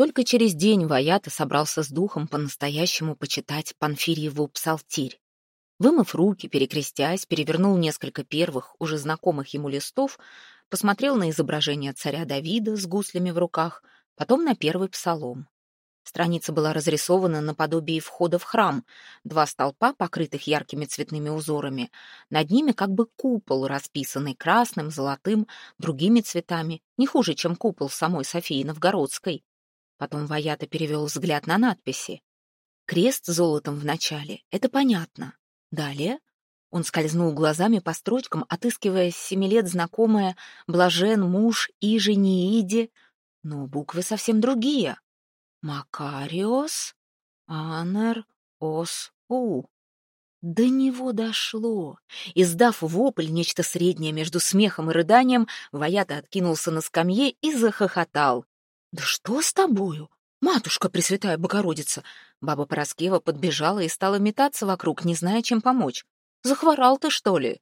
Только через день Ваята собрался с духом по-настоящему почитать Панфирьеву псалтирь. Вымыв руки, перекрестясь, перевернул несколько первых, уже знакомых ему листов, посмотрел на изображение царя Давида с гуслями в руках, потом на первый псалом. Страница была разрисована наподобие входа в храм. Два столпа, покрытых яркими цветными узорами. Над ними как бы купол, расписанный красным, золотым, другими цветами, не хуже, чем купол самой Софии Новгородской. Потом Ваята перевел взгляд на надписи. Крест золотом в начале — это понятно. Далее он скользнул глазами по строчкам, отыскивая с семи лет знакомое «блажен муж и женииде», но буквы совсем другие. Макариос Анер Ос У. До него дошло. Издав вопль, нечто среднее между смехом и рыданием, Ваята откинулся на скамье и захохотал. «Да что с тобою? Матушка Пресвятая Богородица!» Баба Пороскева подбежала и стала метаться вокруг, не зная, чем помочь. «Захворал ты, что ли?»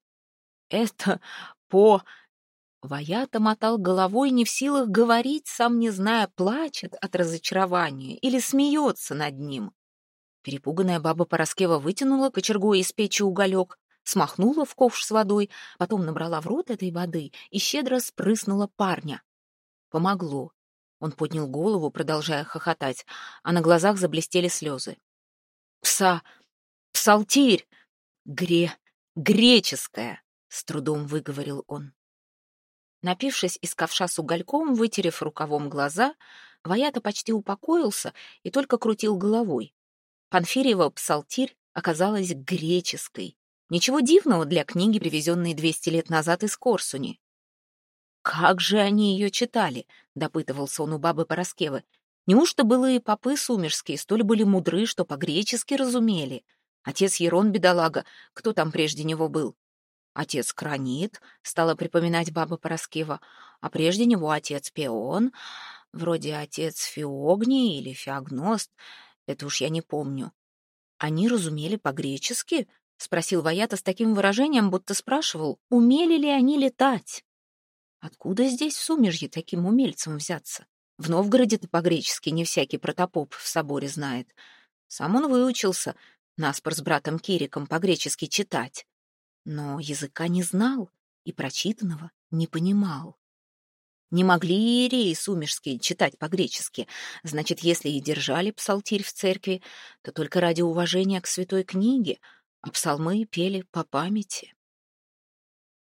«Это по Ваята мотал головой, не в силах говорить, сам не зная, плачет от разочарования или смеется над ним. Перепуганная баба Пороскева вытянула кочергой из печи уголек, смахнула в ковш с водой, потом набрала в рот этой воды и щедро спрыснула парня. Помогло. Он поднял голову, продолжая хохотать, а на глазах заблестели слезы. «Пса! Псалтирь! Гре... греческая!» — с трудом выговорил он. Напившись из ковша с угольком, вытерев рукавом глаза, Ваята почти упокоился и только крутил головой. Панфирьева псалтирь оказалась греческой. Ничего дивного для книги, привезенной 200 лет назад из Корсуни. «Как же они ее читали?» — допытывался он у бабы Пороскевы. «Неужто было и попы сумерские столь были мудры, что по-гречески разумели? Отец Ерон, бедолага, кто там прежде него был? Отец Кранит, стала припоминать баба Пороскева, а прежде него отец Пеон, вроде отец Феогни или Феогност, это уж я не помню. Они разумели по-гречески? Спросил Ваята с таким выражением, будто спрашивал, умели ли они летать. Откуда здесь в Сумерье таким умельцам взяться? В Новгороде-то по-гречески не всякий протопоп в соборе знает. Сам он выучился, наспор с братом Кириком, по-гречески читать но языка не знал и прочитанного не понимал. Не могли иереи сумерские читать по-гречески, значит, если и держали псалтирь в церкви, то только ради уважения к святой книге, а псалмы пели по памяти.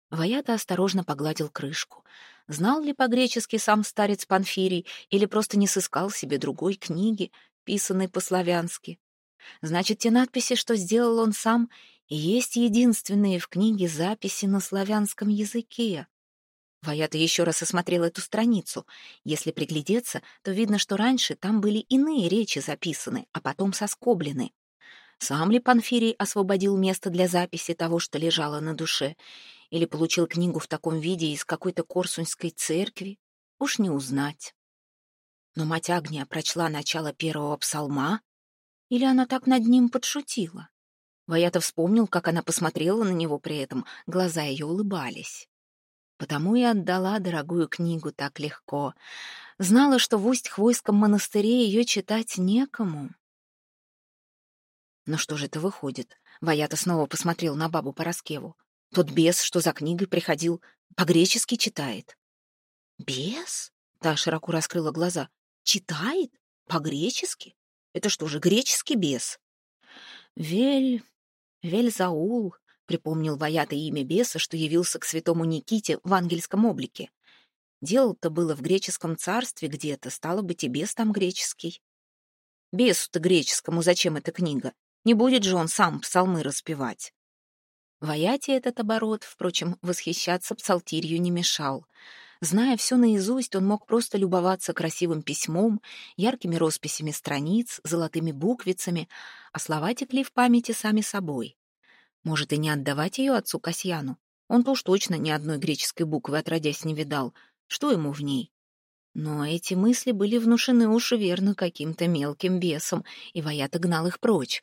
Ваята осторожно погладил крышку. Знал ли по-гречески сам старец Панфирий или просто не сыскал себе другой книги, писанной по-славянски? Значит, те надписи, что сделал он сам, есть единственные в книге записи на славянском языке. Ваята еще раз осмотрел эту страницу. Если приглядеться, то видно, что раньше там были иные речи записаны, а потом соскоблены. Сам ли Панфирий освободил место для записи того, что лежало на душе, или получил книгу в таком виде из какой-то корсунской церкви, уж не узнать. Но мать Агния прочла начало первого псалма, или она так над ним подшутила? Ваята вспомнил, как она посмотрела на него при этом, глаза ее улыбались. Потому и отдала дорогую книгу так легко. Знала, что в Усть-Хвойском монастыре ее читать некому. Но что же это выходит? Ваята снова посмотрел на бабу Пороскеву. Тот бес, что за книгой приходил, по-гречески читает. «Бес?» — та широко раскрыла глаза. «Читает? По-гречески? Это что же, греческий бес?» «Вель... Вельзаул, припомнил Ваята имя беса, что явился к святому Никите в ангельском облике. Дело-то было в греческом царстве где-то, стало быть, и бес там греческий. Бесу-то греческому зачем эта книга? Не будет же он сам псалмы распевать. Ваяте этот оборот, впрочем, восхищаться псалтирью не мешал. Зная все наизусть, он мог просто любоваться красивым письмом, яркими росписями страниц, золотыми буквицами, а слова текли в памяти сами собой. Может, и не отдавать ее отцу Касьяну? Он-то уж точно ни одной греческой буквы отродясь не видал. Что ему в ней? Но эти мысли были внушены уж верно каким-то мелким бесом, и Ваята гнал их прочь.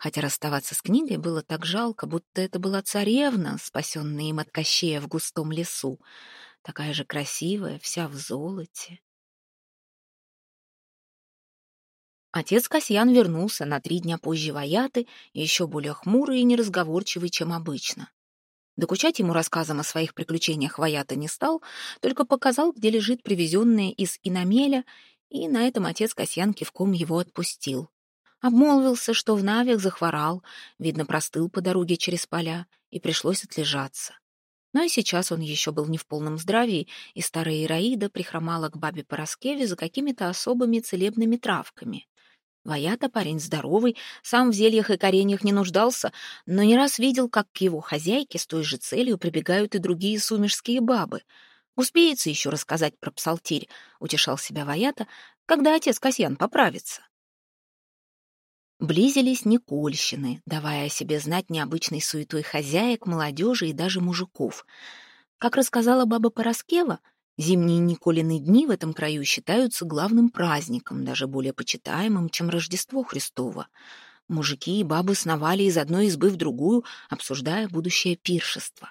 Хотя расставаться с книгой было так жалко, будто это была царевна, спасенная им от Кощея в густом лесу такая же красивая, вся в золоте. Отец Касьян вернулся на три дня позже Ваяты, еще более хмурый и неразговорчивый, чем обычно. Докучать ему рассказом о своих приключениях Ваята не стал, только показал, где лежит привезенное из Инамеля, и на этом отец Касьян кивком его отпустил. Обмолвился, что в Навях захворал, видно, простыл по дороге через поля, и пришлось отлежаться. Но и сейчас он еще был не в полном здравии, и старая Ираида прихромала к бабе Пороскеве за какими-то особыми целебными травками. Ваята парень здоровый, сам в зельях и кореньях не нуждался, но не раз видел, как к его хозяйке с той же целью прибегают и другие сумерские бабы. Успеется еще рассказать про псалтирь, утешал себя Ваята, когда отец Касьян поправится. Близились Никольщины, давая о себе знать необычной суетой хозяек, молодежи и даже мужиков. Как рассказала баба Пороскева, зимние Николины дни в этом краю считаются главным праздником, даже более почитаемым, чем Рождество Христово. Мужики и бабы сновали из одной избы в другую, обсуждая будущее пиршество.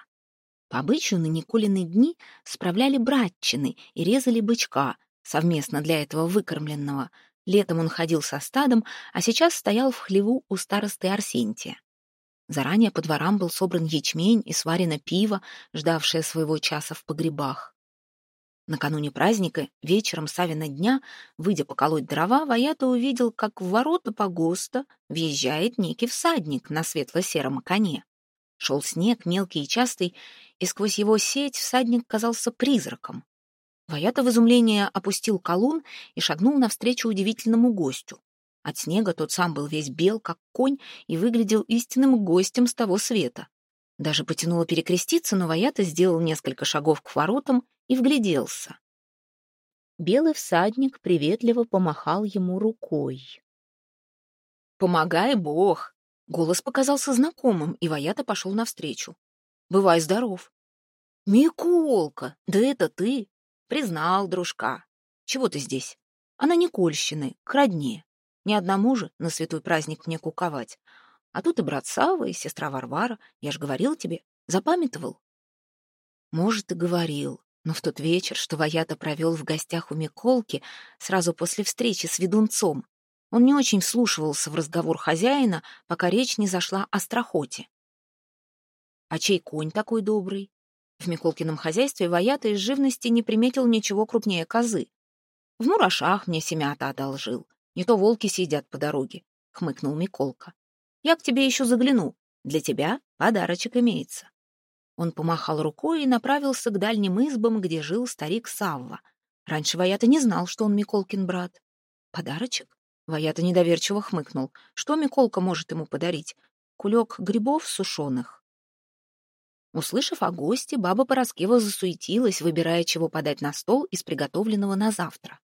По обычаю на Николины дни справляли братчины и резали бычка, совместно для этого выкормленного – Летом он ходил со стадом, а сейчас стоял в хлеву у старосты Арсентия. Заранее по дворам был собран ячмень и сварено пиво, ждавшее своего часа в погребах. Накануне праздника, вечером Савина дня, выйдя поколоть дрова, Ваята увидел, как в ворота погоста въезжает некий всадник на светло-сером коне. Шел снег, мелкий и частый, и сквозь его сеть всадник казался призраком. Ваята в изумлении опустил колун и шагнул навстречу удивительному гостю. От снега тот сам был весь бел, как конь, и выглядел истинным гостем с того света. Даже потянуло перекреститься, но Ваята сделал несколько шагов к воротам и вгляделся. Белый всадник приветливо помахал ему рукой. «Помогай, Бог!» Голос показался знакомым, и Ваята пошел навстречу. «Бывай здоров!» «Миколка, да это ты! Признал, дружка. Чего ты здесь? Она Никольщины, к родне. Ни одному же на святой праздник мне куковать. А тут и брат Сава, и сестра Варвара. Я ж говорил тебе, запамятовал. Может, и говорил, но в тот вечер, что Ваята провел в гостях у Миколки, сразу после встречи с ведунцом, он не очень вслушивался в разговор хозяина, пока речь не зашла о страхоте. «А чей конь такой добрый? В Миколкином хозяйстве Ваята из живности не приметил ничего крупнее козы. В мурашах мне семята одолжил. Не то волки сидят по дороге, — хмыкнул Миколка. Я к тебе еще загляну. Для тебя подарочек имеется. Он помахал рукой и направился к дальним избам, где жил старик Савва. Раньше Ваята не знал, что он Миколкин брат. Подарочек? Ваята недоверчиво хмыкнул. Что Миколка может ему подарить? Кулек грибов сушеных? Услышав о госте, баба Пороскева засуетилась, выбирая, чего подать на стол из приготовленного на завтра.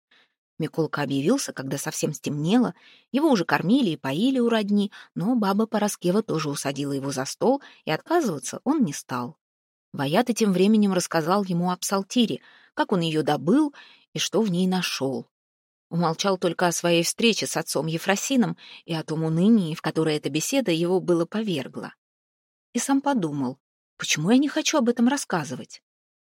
Миколка объявился, когда совсем стемнело, его уже кормили и поили у родни, но баба Пороскева тоже усадила его за стол, и отказываться он не стал. Ваята тем временем рассказал ему о псалтире, как он ее добыл и что в ней нашел. Умолчал только о своей встрече с отцом Ефросином и о том унынии, в которое эта беседа его было повергла. И сам подумал, Почему я не хочу об этом рассказывать?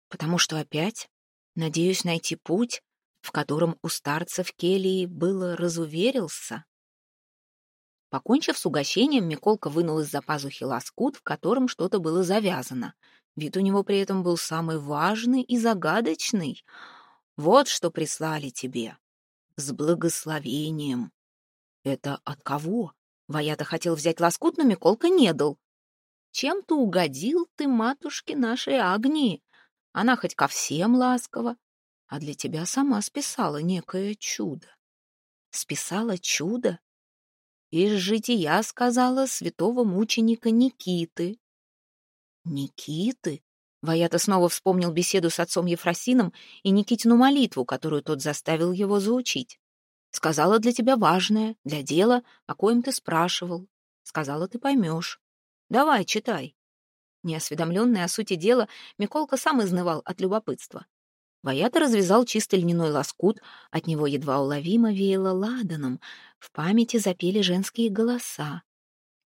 Потому что опять надеюсь найти путь, в котором у старца в келии было разуверился. Покончив с угощением, Миколка вынул из-за пазухи лоскут, в котором что-то было завязано. Вид у него при этом был самый важный и загадочный. «Вот что прислали тебе. С благословением». «Это от кого?» Ваята хотел взять лоскут, но Миколка не дал. Чем-то угодил ты матушке нашей Агнии. Она хоть ко всем ласкова, а для тебя сама списала некое чудо. Списала чудо? Из жития сказала святого мученика Никиты. Никиты? Ваята снова вспомнил беседу с отцом Ефросином и Никитину молитву, которую тот заставил его заучить. Сказала для тебя важное, для дела, о коем ты спрашивал. Сказала, ты поймешь. Давай, читай. Неосведомленный о сути дела, Миколка сам изнывал от любопытства. Ваята развязал чистый льняной лоскут, от него едва уловимо веяло ладаном, в памяти запели женские голоса.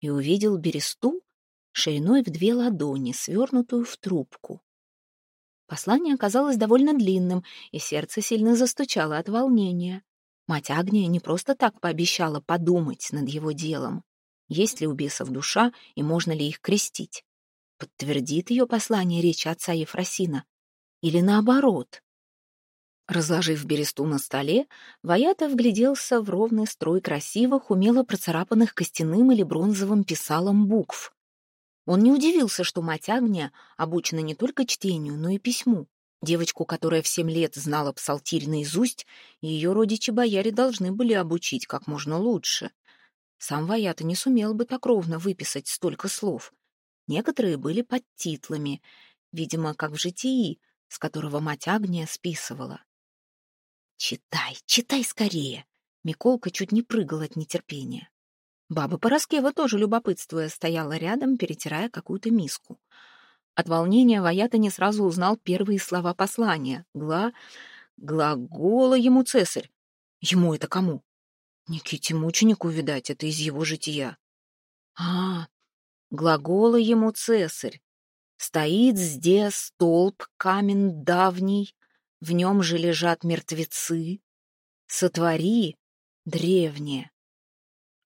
И увидел бересту шириной в две ладони, свернутую в трубку. Послание оказалось довольно длинным, и сердце сильно застучало от волнения. Мать Агния не просто так пообещала подумать над его делом. Есть ли у бесов душа и можно ли их крестить? Подтвердит ее послание речи отца Ефросина? Или наоборот? Разложив бересту на столе, Ваята вгляделся в ровный строй красивых, умело процарапанных костяным или бронзовым писалом букв. Он не удивился, что мать Агния обучена не только чтению, но и письму. Девочку, которая в семь лет знала псалтирь наизусть, ее родичи-бояре должны были обучить как можно лучше. Сам Ваята не сумел бы так ровно выписать столько слов. Некоторые были под титлами, видимо, как в житии, с которого мать Агния списывала. «Читай, читай скорее!» Миколка чуть не прыгал от нетерпения. Баба Пороскева, тоже любопытствуя, стояла рядом, перетирая какую-то миску. От волнения Ваята не сразу узнал первые слова послания. Гла... Глагола ему цесарь. Ему это кому? Никите мученику, видать, это из его жития. А, глагола ему цесарь. Стоит здесь столб камен давний, в нем же лежат мертвецы. Сотвори, древнее,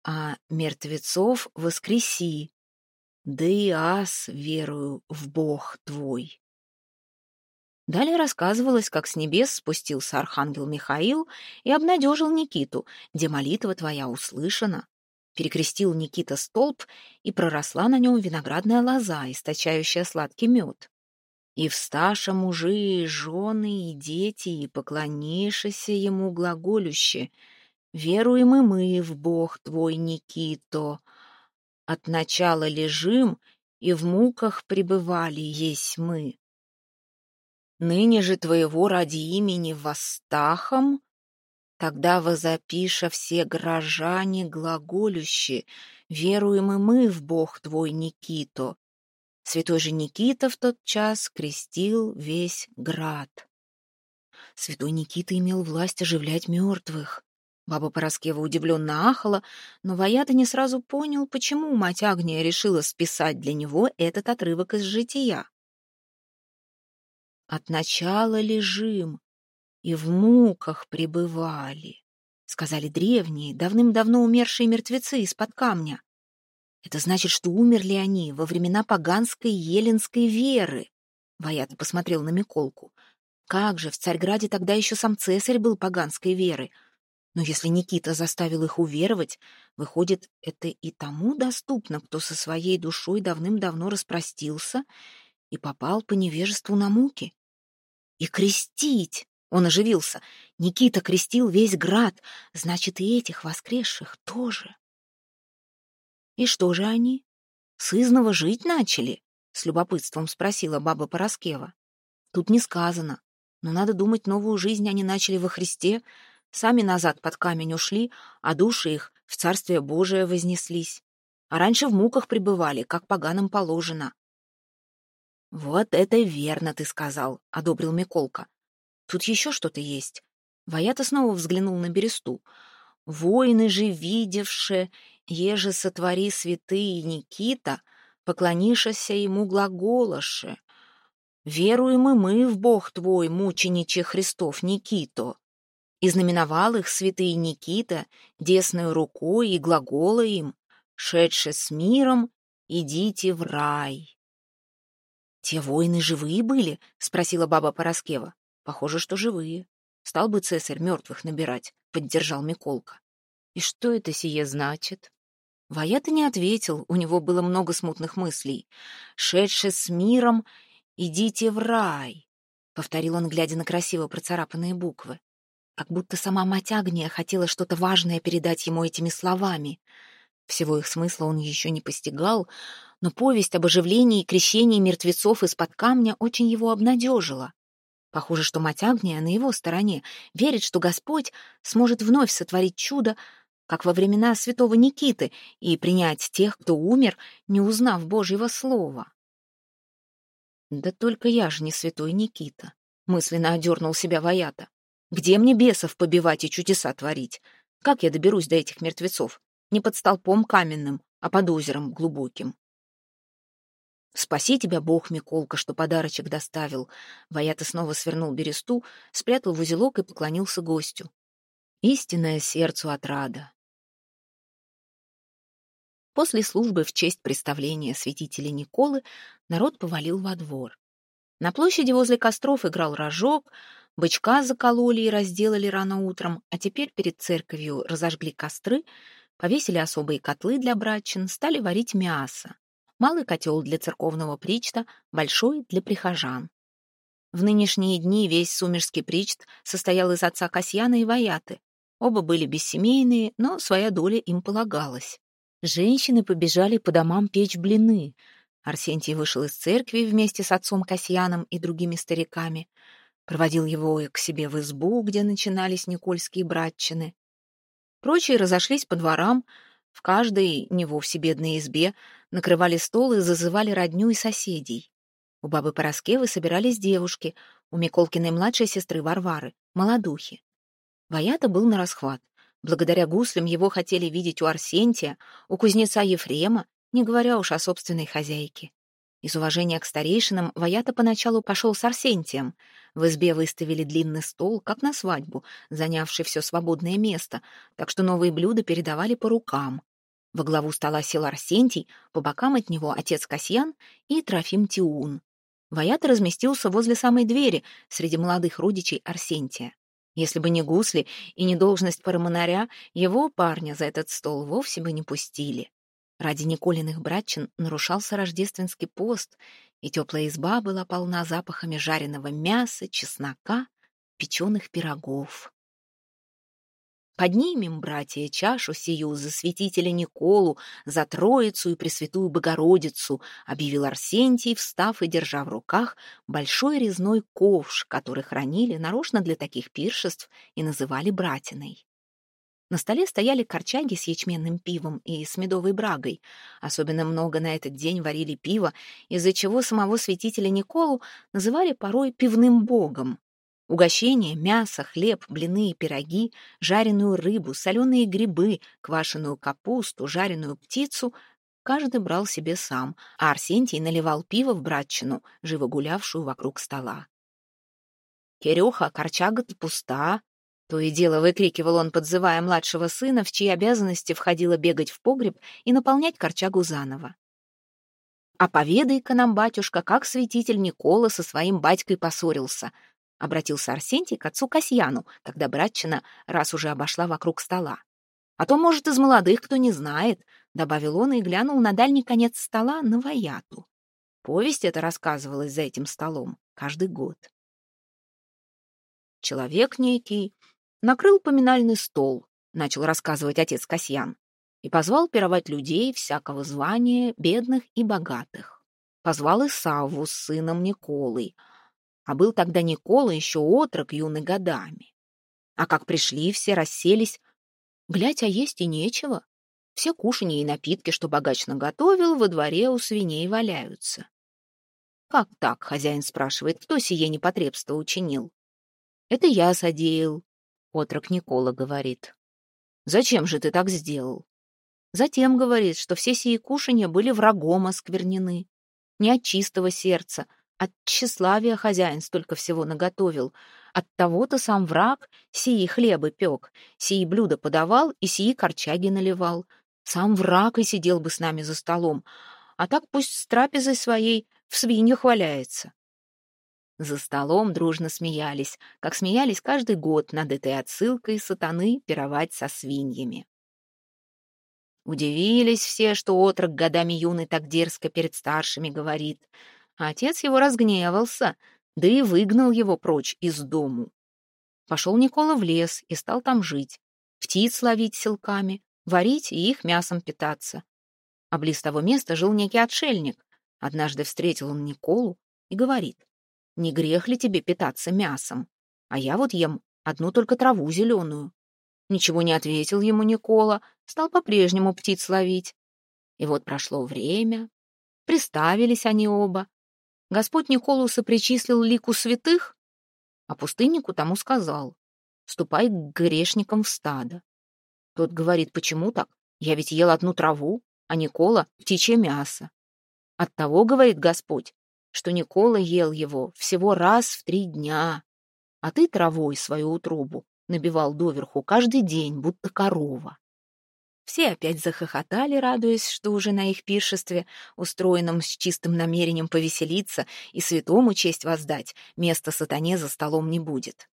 а мертвецов воскреси, да и ас верую в Бог твой. Далее рассказывалось, как с небес спустился архангел Михаил и обнадежил Никиту, где молитва твоя услышана. Перекрестил Никита столб, и проросла на нем виноградная лоза, источающая сладкий мед. И всташа мужи, и жены, и дети, и поклонишися ему глаголюще. Веруем и мы в Бог твой, Никито. От начала лежим, и в муках пребывали есть мы. Ныне же твоего ради имени восстахом, тогда возопиша все горожане глаголюще, веруем и мы в Бог твой, Никито, Святой же Никита в тот час крестил весь град. Святой Никита имел власть оживлять мертвых. Баба Пороскева удивленно ахала, но Ваята не сразу понял, почему мать Агния решила списать для него этот отрывок из жития. «От начала лежим и в муках пребывали», — сказали древние, давным-давно умершие мертвецы из-под камня. Это значит, что умерли они во времена поганской еленской веры. Ваята посмотрел на Миколку. Как же, в Царьграде тогда еще сам цесарь был поганской веры. Но если Никита заставил их уверовать, выходит, это и тому доступно, кто со своей душой давным-давно распростился и попал по невежеству на муки. И крестить! Он оживился. Никита крестил весь град, значит, и этих воскресших тоже. «И что же они? Сызново жить начали?» — с любопытством спросила баба Пороскева. «Тут не сказано, но надо думать, новую жизнь они начали во Христе, сами назад под камень ушли, а души их в Царствие Божие вознеслись. А раньше в муках пребывали, как поганым положено». «Вот это верно ты сказал», — одобрил Миколка. «Тут еще что-то есть». Ваята снова взглянул на бересту. «Воины же, видевшие Еже сотвори святые Никита, поклонишася ему глаголоше. Веруем и мы в Бог твой, мучениче Христов Никито. И знаменовал их святый Никита десной рукой и глагола им, шедше с миром, идите в рай. «Те воины живые были?» — спросила баба Пороскева. «Похоже, что живые. Стал бы цесарь мертвых набирать», — поддержал Миколка. «И что это сие значит?» Ваята не ответил, у него было много смутных мыслей. «Шедше с миром, идите в рай», — повторил он, глядя на красиво процарапанные буквы. Как будто сама мать Агния хотела что-то важное передать ему этими словами. Всего их смысла он еще не постигал, но повесть об оживлении и крещении мертвецов из-под камня очень его обнадежила. Похоже, что мать Агния на его стороне верит, что Господь сможет вновь сотворить чудо, как во времена святого Никиты, и принять тех, кто умер, не узнав Божьего слова. «Да только я же не святой Никита», — мысленно одернул себя Ваята. «Где мне бесов побивать и чудеса творить? Как я доберусь до этих мертвецов? Не под столпом каменным, а под озером глубоким». «Спаси тебя, Бог, Миколка, что подарочек доставил!» Ваята снова свернул бересту, спрятал в узелок и поклонился гостю. Истинное сердцу отрада. После службы в честь представления святителя Николы народ повалил во двор. На площади возле костров играл рожок, бычка закололи и разделали рано утром, а теперь перед церковью разожгли костры, повесили особые котлы для братчин, стали варить мясо. Малый котел для церковного причта, большой для прихожан. В нынешние дни весь сумерский причт состоял из отца Касьяна и Ваяты. Оба были бессемейные, но своя доля им полагалась. Женщины побежали по домам печь блины. Арсентий вышел из церкви вместе с отцом Касьяном и другими стариками. Проводил его к себе в избу, где начинались никольские братчины. Прочие разошлись по дворам, в каждой, не вовсе бедной избе, накрывали стол и зазывали родню и соседей. У бабы Пороскевы собирались девушки, у Миколкиной младшей сестры Варвары, молодухи. Ваята был на расхват. Благодаря гуслям его хотели видеть у Арсентия, у кузнеца Ефрема, не говоря уж о собственной хозяйке. Из уважения к старейшинам Ваята поначалу пошел с Арсентием. В избе выставили длинный стол, как на свадьбу, занявший все свободное место, так что новые блюда передавали по рукам. Во главу стола сел Арсентий, по бокам от него отец Касьян и Трофим Тиун. Ваята разместился возле самой двери, среди молодых родичей Арсентия. Если бы не гусли и не должность парамонаря, его парня за этот стол вовсе бы не пустили. Ради Николиных братчин нарушался рождественский пост, и теплая изба была полна запахами жареного мяса, чеснока, печеных пирогов. Поднимем, братья, чашу сию за святителя Николу, за Троицу и Пресвятую Богородицу, объявил Арсентий, встав и держа в руках большой резной ковш, который хранили нарочно для таких пиршеств и называли братиной. На столе стояли корчаги с ячменным пивом и с медовой брагой. Особенно много на этот день варили пиво, из-за чего самого святителя Николу называли порой пивным богом. Угощения, мясо, хлеб, блины и пироги, жареную рыбу, соленые грибы, квашеную капусту, жареную птицу каждый брал себе сам, а Арсентий наливал пиво в братчину, живо гулявшую вокруг стола. «Кирюха, корчага-то пуста!» То и дело выкрикивал он, подзывая младшего сына, в чьи обязанности входило бегать в погреб и наполнять корчагу заново. «А поведай-ка нам, батюшка, как святитель Никола со своим батькой поссорился», — обратился Арсентий к отцу Касьяну, когда братчина раз уже обошла вокруг стола. «А то, может, из молодых кто не знает», — добавил он и глянул на дальний конец стола на Ваяту. Повесть эта рассказывалась за этим столом каждый год. Человек некий накрыл поминальный стол, начал рассказывать отец Касьян, и позвал пировать людей всякого звания, бедных и богатых. Позвал и Савву с сыном Николой — а был тогда Никола еще отрок юный годами. А как пришли, все расселись. Глядь, а есть и нечего. Все кушанья и напитки, что богач наготовил, во дворе у свиней валяются. «Как так?» — хозяин спрашивает. «Кто сие непотребство учинил?» «Это я содеял», — отрок Никола говорит. «Зачем же ты так сделал?» Затем говорит, что все сии кушанья были врагом осквернены. Не от чистого сердца, от тщеславия хозяин столько всего наготовил. От того-то сам враг сии хлебы пек, сии блюда подавал и сии корчаги наливал. Сам враг и сидел бы с нами за столом, а так пусть с трапезой своей в свиньях валяется. За столом дружно смеялись, как смеялись каждый год над этой отсылкой сатаны пировать со свиньями. Удивились все, что отрок годами юный так дерзко перед старшими говорит — отец его разгневался, да и выгнал его прочь из дому. Пошел Никола в лес и стал там жить, птиц ловить селками, варить и их мясом питаться. А близ того места жил некий отшельник. Однажды встретил он Николу и говорит, «Не грех ли тебе питаться мясом? А я вот ем одну только траву зеленую». Ничего не ответил ему Никола, стал по-прежнему птиц ловить. И вот прошло время, приставились они оба, Господь Николу сопричислил лику святых, а пустыннику тому сказал, «Ступай к грешникам в стадо». Тот говорит, «Почему так? Я ведь ел одну траву, а Никола — птичье мясо». Оттого, говорит Господь, что Никола ел его всего раз в три дня, а ты травой свою утробу набивал доверху каждый день, будто корова. Все опять захохотали, радуясь, что уже на их пиршестве, устроенном с чистым намерением повеселиться и святому честь воздать, места сатане за столом не будет.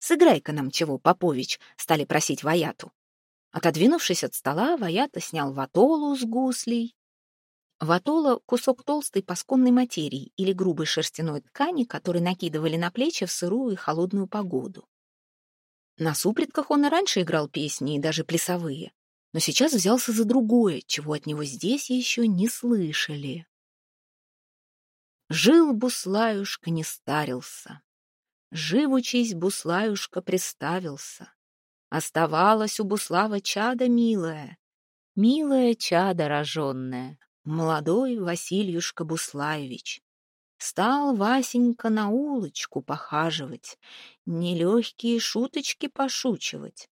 «Сыграй-ка нам чего, Попович», — стали просить Ваяту. Отодвинувшись от стола, Ваята снял ватолу с гуслей. Ватола — кусок толстой пасконной материи или грубой шерстяной ткани, который накидывали на плечи в сырую и холодную погоду. На супритках он и раньше играл песни, и даже плясовые но сейчас взялся за другое, чего от него здесь еще не слышали. Жил Буслаюшка, не старился. Живучись, Буслаюшка приставился. Оставалась у Буслава чада милая, милая чада роженная, молодой Васильюшка Буслаевич. Стал Васенька на улочку похаживать, нелегкие шуточки пошучивать.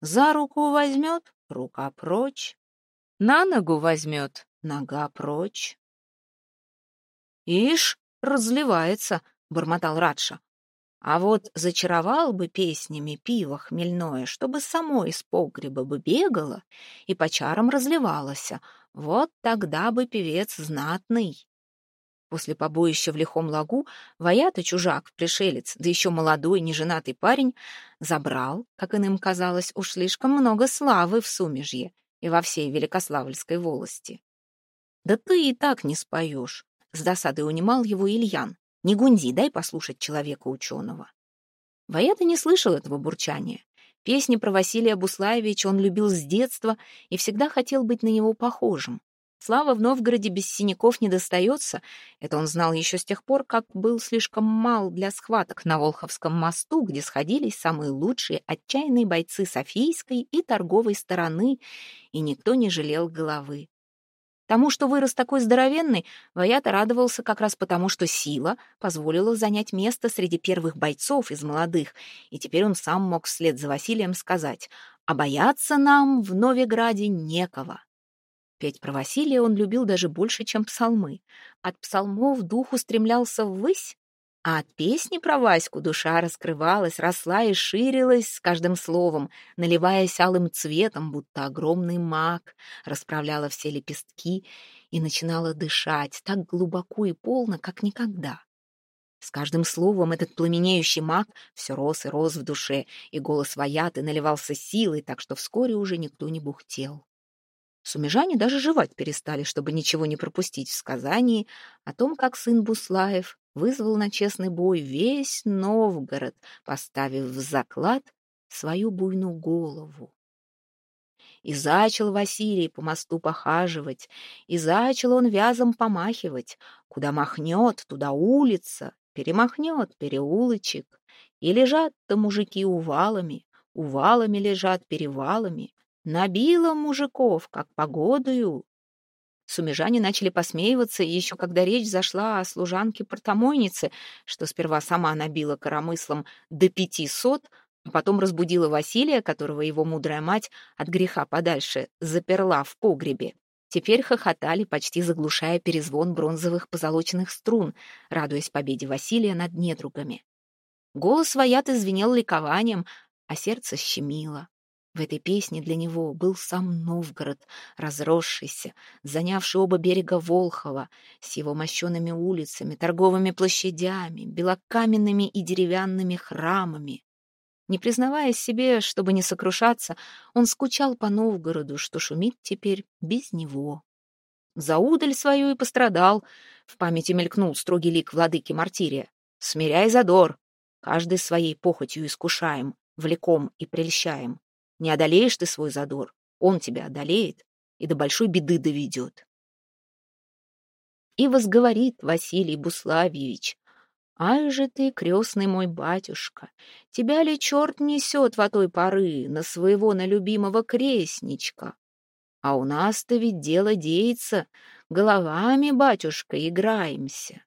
За руку возьмет, рука прочь. На ногу возьмет, нога прочь. «Ишь, разливается», — бормотал Радша. «А вот зачаровал бы песнями пиво хмельное, чтобы само из погреба бы бегало и по чарам разливалось, вот тогда бы певец знатный». После побоища в лихом лагу Ваята чужак, пришелец, да еще молодой, неженатый парень, забрал, как иным казалось, уж слишком много славы в Сумежье и во всей Великославльской волости. «Да ты и так не споешь», — с досадой унимал его Ильян. «Не гунди, дай послушать человека ученого». Ваята не слышал этого бурчания. Песни про Василия Буслаевича он любил с детства и всегда хотел быть на него похожим. Слава в Новгороде без синяков не достается. Это он знал еще с тех пор, как был слишком мал для схваток на Волховском мосту, где сходились самые лучшие отчаянные бойцы Софийской и торговой стороны, и никто не жалел головы. Тому, что вырос такой здоровенный, Ваята радовался как раз потому, что сила позволила занять место среди первых бойцов из молодых, и теперь он сам мог вслед за Василием сказать «А бояться нам в Новиграде некого». Петь про Василия он любил даже больше, чем псалмы. От псалмов дух устремлялся ввысь, а от песни про Ваську душа раскрывалась, росла и ширилась с каждым словом, наливаясь алым цветом, будто огромный маг, расправляла все лепестки и начинала дышать так глубоко и полно, как никогда. С каждым словом этот пламенеющий маг все рос и рос в душе, и голос Ваяты наливался силой, так что вскоре уже никто не бухтел. Сумежане даже жевать перестали, чтобы ничего не пропустить в сказании о том, как сын Буслаев вызвал на честный бой весь Новгород, поставив в заклад свою буйную голову. И зачал Василий по мосту похаживать, и зачал он вязом помахивать. Куда махнет, туда улица, перемахнет переулочек. И лежат-то мужики увалами, увалами лежат перевалами, Набило мужиков, как погодою. Сумежане начали посмеиваться, еще когда речь зашла о служанке-портомойнице, что сперва сама набила коромыслом до пятисот, а потом разбудила Василия, которого его мудрая мать от греха подальше заперла в погребе. Теперь хохотали, почти заглушая перезвон бронзовых позолоченных струн, радуясь победе Василия над недругами. Голос Ваяты звенел ликованием, а сердце щемило. В этой песне для него был сам Новгород, разросшийся, занявший оба берега Волхова, с его мощеными улицами, торговыми площадями, белокаменными и деревянными храмами. Не признаваясь себе, чтобы не сокрушаться, он скучал по Новгороду, что шумит теперь без него. За удаль свою и пострадал, в памяти мелькнул строгий лик владыки Мартирия. «Смиряй задор, каждый своей похотью искушаем, влеком и прельщаем. Не одолеешь ты свой задор, он тебя одолеет и до большой беды доведет. И возговорит Василий Буславьевич, «Ай же ты, крестный мой батюшка, тебя ли черт несет в той поры на своего на любимого крестничка? А у нас-то ведь дело деется, головами, батюшка, играемся».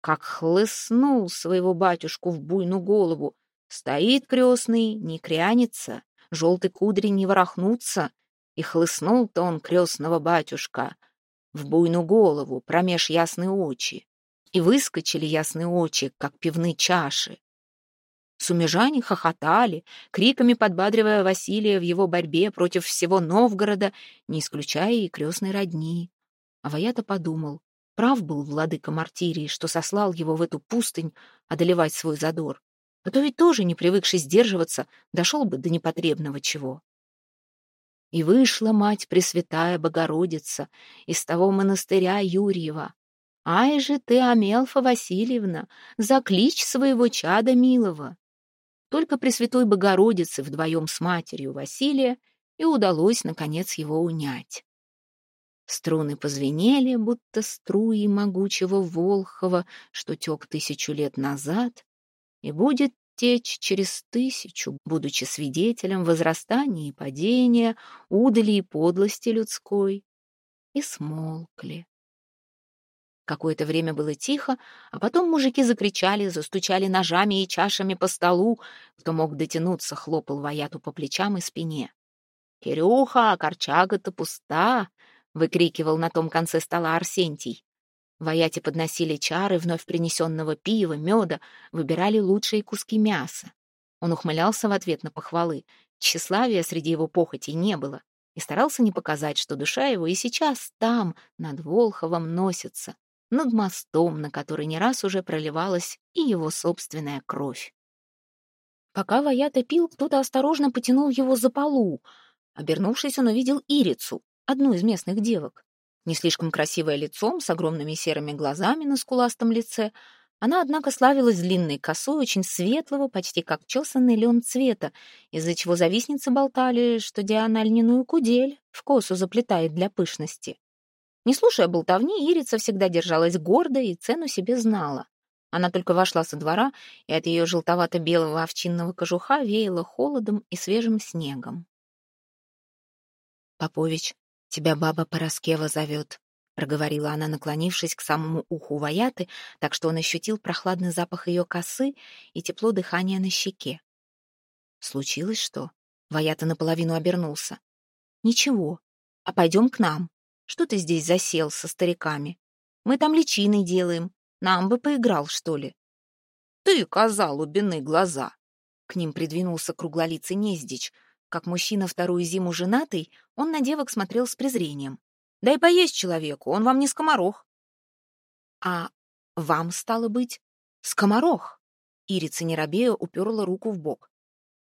Как хлыстнул своего батюшку в буйную голову, стоит крестный, не крянется, желтый кудри не ворохнутся, и хлыстнул-то он крестного батюшка в буйную голову промеж ясные очи, и выскочили ясные очи, как пивные чаши. Сумежане хохотали, криками подбадривая Василия в его борьбе против всего Новгорода, не исключая и крестной родни. А Ваята подумал, прав был владыка Мартирии, что сослал его в эту пустынь одолевать свой задор. А то ведь тоже, не привыкший сдерживаться, дошел бы до непотребного чего. И вышла мать Пресвятая Богородица из того монастыря Юрьева. Ай же ты, Амелфа Васильевна, заклич своего чада милого. Только Пресвятой Богородице вдвоем с матерью Василия и удалось, наконец, его унять. Струны позвенели, будто струи могучего Волхова, что тек тысячу лет назад, и будет течь через тысячу, будучи свидетелем возрастания и падения, удали и подлости людской. И смолкли. Какое-то время было тихо, а потом мужики закричали, застучали ножами и чашами по столу. Кто мог дотянуться, хлопал Ваяту по плечам и спине. «Кирюха, корчага-то пуста!» — выкрикивал на том конце стола Арсентий. Ваяте подносили чары вновь принесенного пива, меда, выбирали лучшие куски мяса. Он ухмылялся в ответ на похвалы. Тщеславия среди его похотей не было и старался не показать, что душа его и сейчас там, над Волховом, носится над мостом, на который не раз уже проливалась и его собственная кровь. Пока Ваята пил, кто-то осторожно потянул его за полу. Обернувшись, он увидел Ирицу, одну из местных девок. Не слишком красивое лицом, с огромными серыми глазами на скуластом лице. Она, однако, славилась длинной косой, очень светлого, почти как чесанный лен цвета, из-за чего завистницы болтали, что Диана льняную кудель в косу заплетает для пышности. Не слушая болтовни, Ирица всегда держалась гордо и цену себе знала. Она только вошла со двора, и от ее желтовато-белого овчинного кожуха веяло холодом и свежим снегом. «Попович, тебя баба Пороскева зовет», — проговорила она, наклонившись к самому уху Ваяты, так что он ощутил прохладный запах ее косы и тепло дыхания на щеке. «Случилось что?» — Ваята наполовину обернулся. «Ничего. А пойдем к нам. Что ты здесь засел со стариками? Мы там личиной делаем. Нам бы поиграл, что ли?» «Ты, коза, лубины глаза!» К ним придвинулся круглолицый Нездич. Как мужчина вторую зиму женатый, он на девок смотрел с презрением. «Дай поесть человеку, он вам не скоморох». «А вам, стало быть, скоморох?» Ирица неробея уперла руку в бок.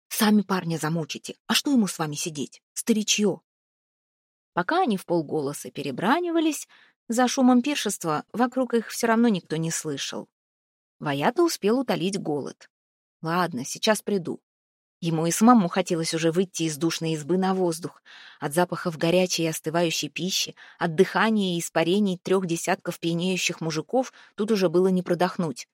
«Сами парня замучите. А что ему с вами сидеть? Старичье!» Пока они в полголоса перебранивались, за шумом пиршества вокруг их все равно никто не слышал. Ваята успел утолить голод. «Ладно, сейчас приду». Ему и самому хотелось уже выйти из душной избы на воздух. От запахов горячей и остывающей пищи, от дыхания и испарений трех десятков пьянеющих мужиков тут уже было не продохнуть.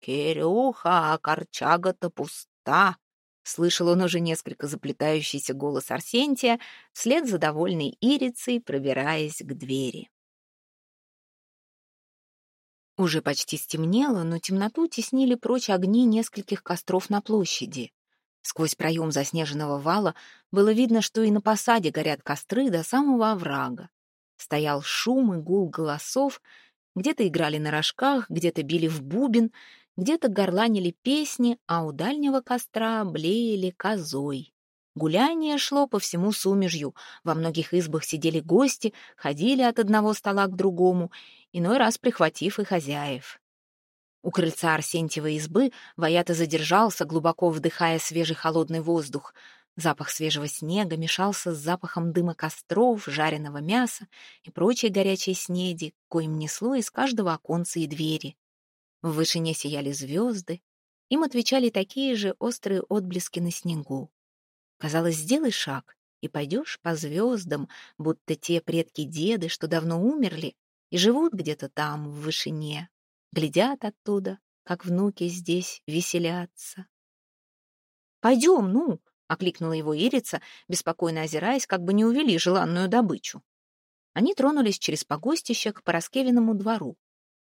«Кирюха, а корчага-то пуста!» Слышал он уже несколько заплетающийся голос Арсентия, вслед за довольной Ирицей, пробираясь к двери. Уже почти стемнело, но темноту теснили прочь огни нескольких костров на площади. Сквозь проем заснеженного вала было видно, что и на посаде горят костры до самого оврага. Стоял шум и гул голосов, где-то играли на рожках, где-то били в бубен — где-то горланили песни, а у дальнего костра блеяли козой. Гуляние шло по всему сумежью. Во многих избах сидели гости, ходили от одного стола к другому, иной раз прихватив и хозяев. У крыльца Арсентьевой избы Ваята задержался, глубоко вдыхая свежий холодный воздух. Запах свежего снега мешался с запахом дыма костров, жареного мяса и прочей горячей снеди, коим несло из каждого оконца и двери. В вышине сияли звезды, им отвечали такие же острые отблески на снегу. Казалось, сделай шаг, и пойдешь по звездам, будто те предки-деды, что давно умерли и живут где-то там, в вышине, глядят оттуда, как внуки здесь веселятся. «Пойдем, ну!» — окликнула его Ирица, беспокойно озираясь, как бы не увели желанную добычу. Они тронулись через погостище к Пороскевиному двору.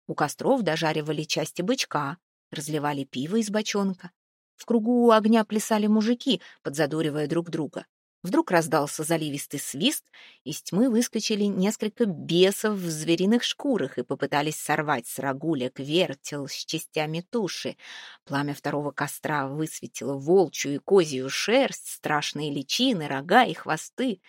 У костров дожаривали части бычка, разливали пиво из бочонка. В кругу у огня плясали мужики, подзадоривая друг друга. Вдруг раздался заливистый свист, из тьмы выскочили несколько бесов в звериных шкурах и попытались сорвать с рагулек вертел с частями туши. Пламя второго костра высветило волчью и козью шерсть, страшные личины, рога и хвосты.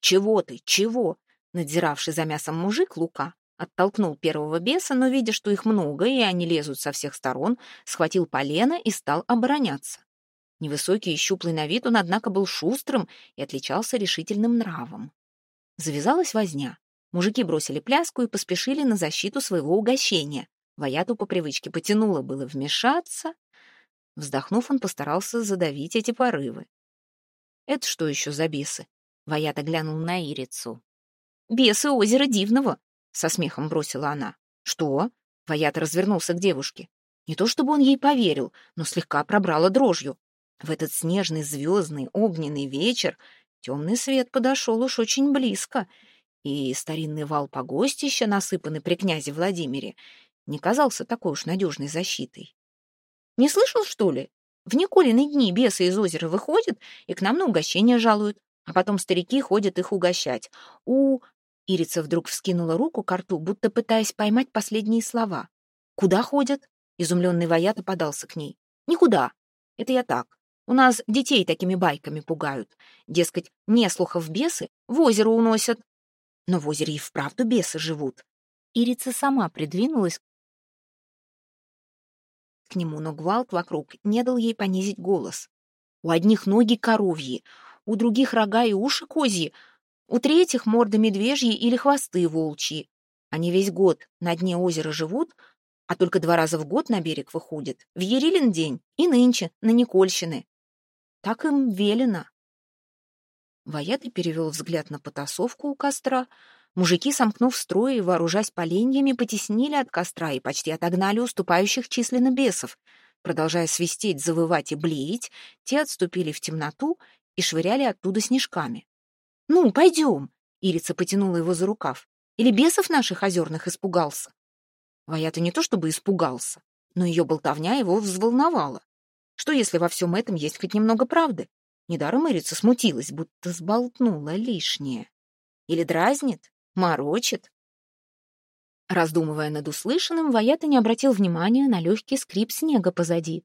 «Чего ты? Чего?» Надзиравший за мясом мужик Лука оттолкнул первого беса, но, видя, что их много и они лезут со всех сторон, схватил полено и стал обороняться. Невысокий и щуплый на вид он, однако, был шустрым и отличался решительным нравом. Завязалась возня. Мужики бросили пляску и поспешили на защиту своего угощения. Ваяту по привычке потянуло было вмешаться. Вздохнув, он постарался задавить эти порывы. «Это что еще за бесы?» Ваята глянул на Ирицу. «Бесы озера Дивного», — со смехом бросила она. «Что?» — Ваята развернулся к девушке. Не то чтобы он ей поверил, но слегка пробрала дрожью. В этот снежный, звездный, огненный вечер темный свет подошел уж очень близко, и старинный вал погостища, насыпанный при князе Владимире, не казался такой уж надежной защитой. «Не слышал, что ли? В Николины дни бесы из озера выходят и к нам на угощение жалуют, а потом старики ходят их угощать. У...» Ирица вдруг вскинула руку к рту, будто пытаясь поймать последние слова. «Куда ходят?» Изумленный Ваята подался к ней. «Никуда. Это я так. У нас детей такими байками пугают. Дескать, неслухов бесы в озеро уносят. Но в озере и вправду бесы живут. Ирица сама придвинулась к нему, но гвалт вокруг не дал ей понизить голос. У одних ноги коровьи, у других рога и уши козьи, у третьих морды медвежьи или хвосты волчьи. Они весь год на дне озера живут, а только два раза в год на берег выходят. В Ерилин день и нынче, на Никольщины. Так им велено. Ваятый перевел взгляд на потасовку у костра. Мужики, сомкнув строй и вооружаясь поленьями, потеснили от костра и почти отогнали уступающих численно бесов. Продолжая свистеть, завывать и блеять, те отступили в темноту и швыряли оттуда снежками. «Ну, пойдем!» — Ирица потянула его за рукав. «Или бесов наших озерных испугался?» Ваята не то чтобы испугался, но ее болтовня его взволновала. Что, если во всем этом есть хоть немного правды? Недаром Эрица смутилась, будто сболтнула лишнее. Или дразнит, морочит. Раздумывая над услышанным, Ваята не обратил внимания на легкий скрип снега позади.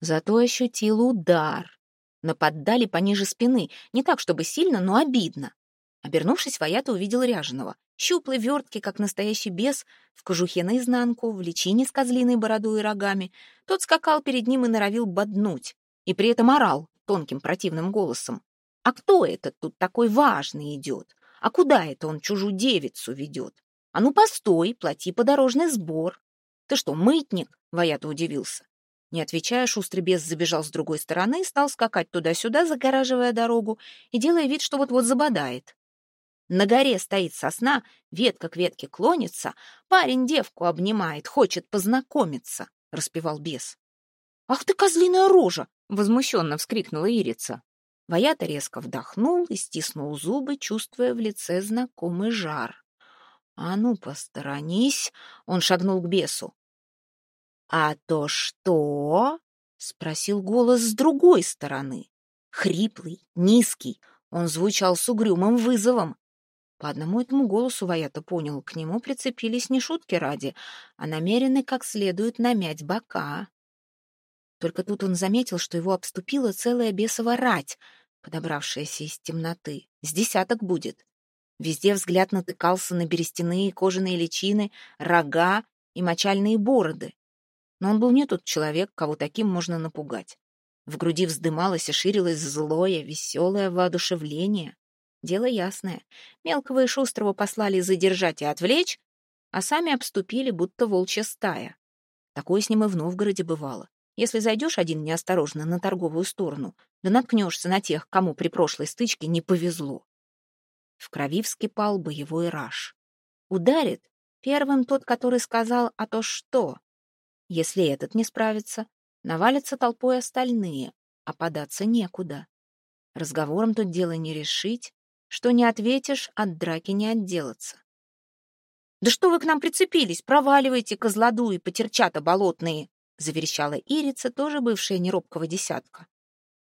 Зато ощутил удар. Наподдали пониже спины, не так, чтобы сильно, но обидно. Обернувшись, Ваята увидел ряженого. Щуплый, верткий, как настоящий бес, в кожухе наизнанку, в личине с козлиной бородой и рогами. Тот скакал перед ним и норовил боднуть. И при этом орал тонким противным голосом. «А кто этот тут такой важный идет? А куда это он чужую девицу ведет? А ну, постой, плати подорожный сбор!» «Ты что, мытник?» — Ваята удивился. Не отвечая, шустрый бес забежал с другой стороны, стал скакать туда-сюда, загораживая дорогу и делая вид, что вот-вот забодает. На горе стоит сосна, ветка к ветке клонится, парень девку обнимает, хочет познакомиться, — распевал бес. «Ах ты, козлиная рожа!» — возмущенно вскрикнула Ирица. Ваята резко вдохнул и стиснул зубы, чувствуя в лице знакомый жар. «А ну, посторонись!» — он шагнул к бесу. «А то что?» — спросил голос с другой стороны. Хриплый, низкий, он звучал с угрюмым вызовом. По одному этому голосу Ваята понял, к нему прицепились не шутки ради, а намерены как следует намять бока. Только тут он заметил, что его обступила целая бесова рать, подобравшаяся из темноты. С десяток будет. Везде взгляд натыкался на берестяные кожаные личины, рога и мочальные бороды. Но он был не тот человек, кого таким можно напугать. В груди вздымалось и ширилось злое, веселое воодушевление. Дело ясное. Мелкого и шустрого послали задержать и отвлечь, а сами обступили, будто волчья стая. Такое с ним и в Новгороде бывало. Если зайдешь один неосторожно на торговую сторону, да наткнешься на тех, кому при прошлой стычке не повезло. В крови вскипал боевой раж. Ударит первым тот, который сказал «а то что?». Если этот не справится, навалятся толпой остальные, а податься некуда. Разговором тут дело не решить, что не ответишь, от драки не отделаться. «Да что вы к нам прицепились? Проваливайте, козлоду и потерчата болотные!» — заверещала Ирица, тоже бывшая неробкого десятка.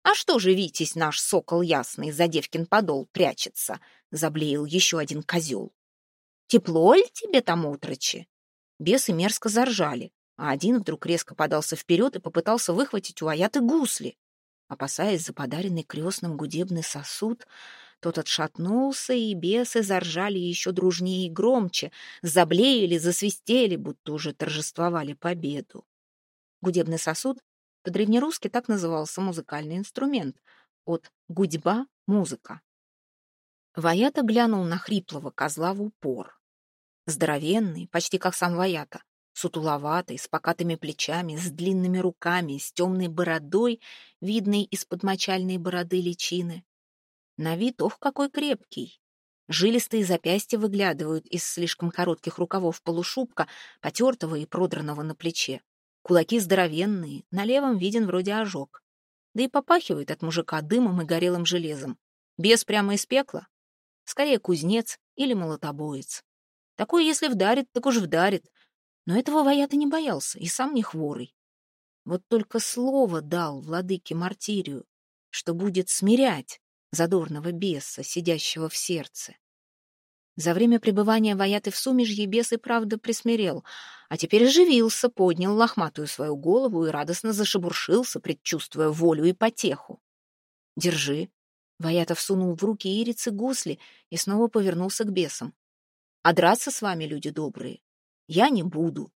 А что же Витязь наш сокол ясный за девкин подол прячется? Заблеял еще один козел. Тепло ли тебе там, утрочи? Бесы мерзко заржали, а один вдруг резко подался вперед и попытался выхватить у Аяты гусли. Опасаясь за подаренный крестным гудебный сосуд, тот отшатнулся, и бесы заржали еще дружнее и громче, заблеяли, засвистели, будто уже торжествовали победу. Гудебный сосуд по-древнерусски так назывался музыкальный инструмент. От «гудьба» — музыка. Ваята глянул на хриплого козла в упор. Здоровенный, почти как сам Ваята, сутуловатый, с покатыми плечами, с длинными руками, с темной бородой, видной из-под мочальной бороды личины. На вид, ох, какой крепкий. Жилистые запястья выглядывают из слишком коротких рукавов полушубка, потертого и продранного на плече. Кулаки здоровенные, на левом виден вроде ожог. Да и попахивает от мужика дымом и горелым железом. Без прямо из пекла. Скорее кузнец или молотобоец. Такой, если вдарит, так уж вдарит. Но этого Ваята не боялся, и сам не хворый. Вот только слово дал владыке Мартирию, что будет смирять задорного беса, сидящего в сердце. За время пребывания Ваяты в Сумежье бес и правда присмирел, а теперь оживился, поднял лохматую свою голову и радостно зашебуршился, предчувствуя волю и потеху. «Держи». Ваята всунул в руки ирицы гусли и снова повернулся к бесам. «А драться с вами, люди добрые, я не буду».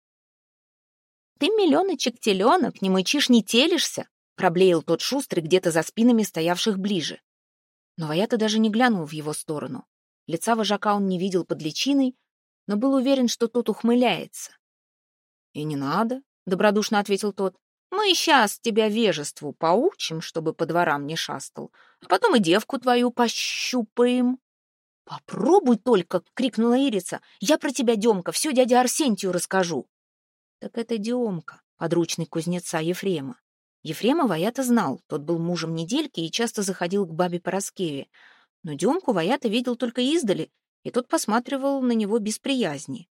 «Ты, миллионочек-теленок, не мычишь, не телишься?» проблеял тот шустрый где-то за спинами стоявших ближе. Но Ваята даже не глянул в его сторону. Лица вожака он не видел под личиной, но был уверен, что тот ухмыляется. «И не надо», — добродушно ответил тот. «Мы сейчас тебя вежеству поучим, чтобы по дворам не шастал, а потом и девку твою пощупаем». «Попробуй только!» — крикнула Ирица. «Я про тебя, Демка, все дяде Арсентию расскажу». «Так это Демка, подручный кузнеца Ефрема. Ефрема Ваята знал, тот был мужем недельки и часто заходил к бабе Пороскеве. Но Демку Ваята видел только издали, и тот посматривал на него без приязни.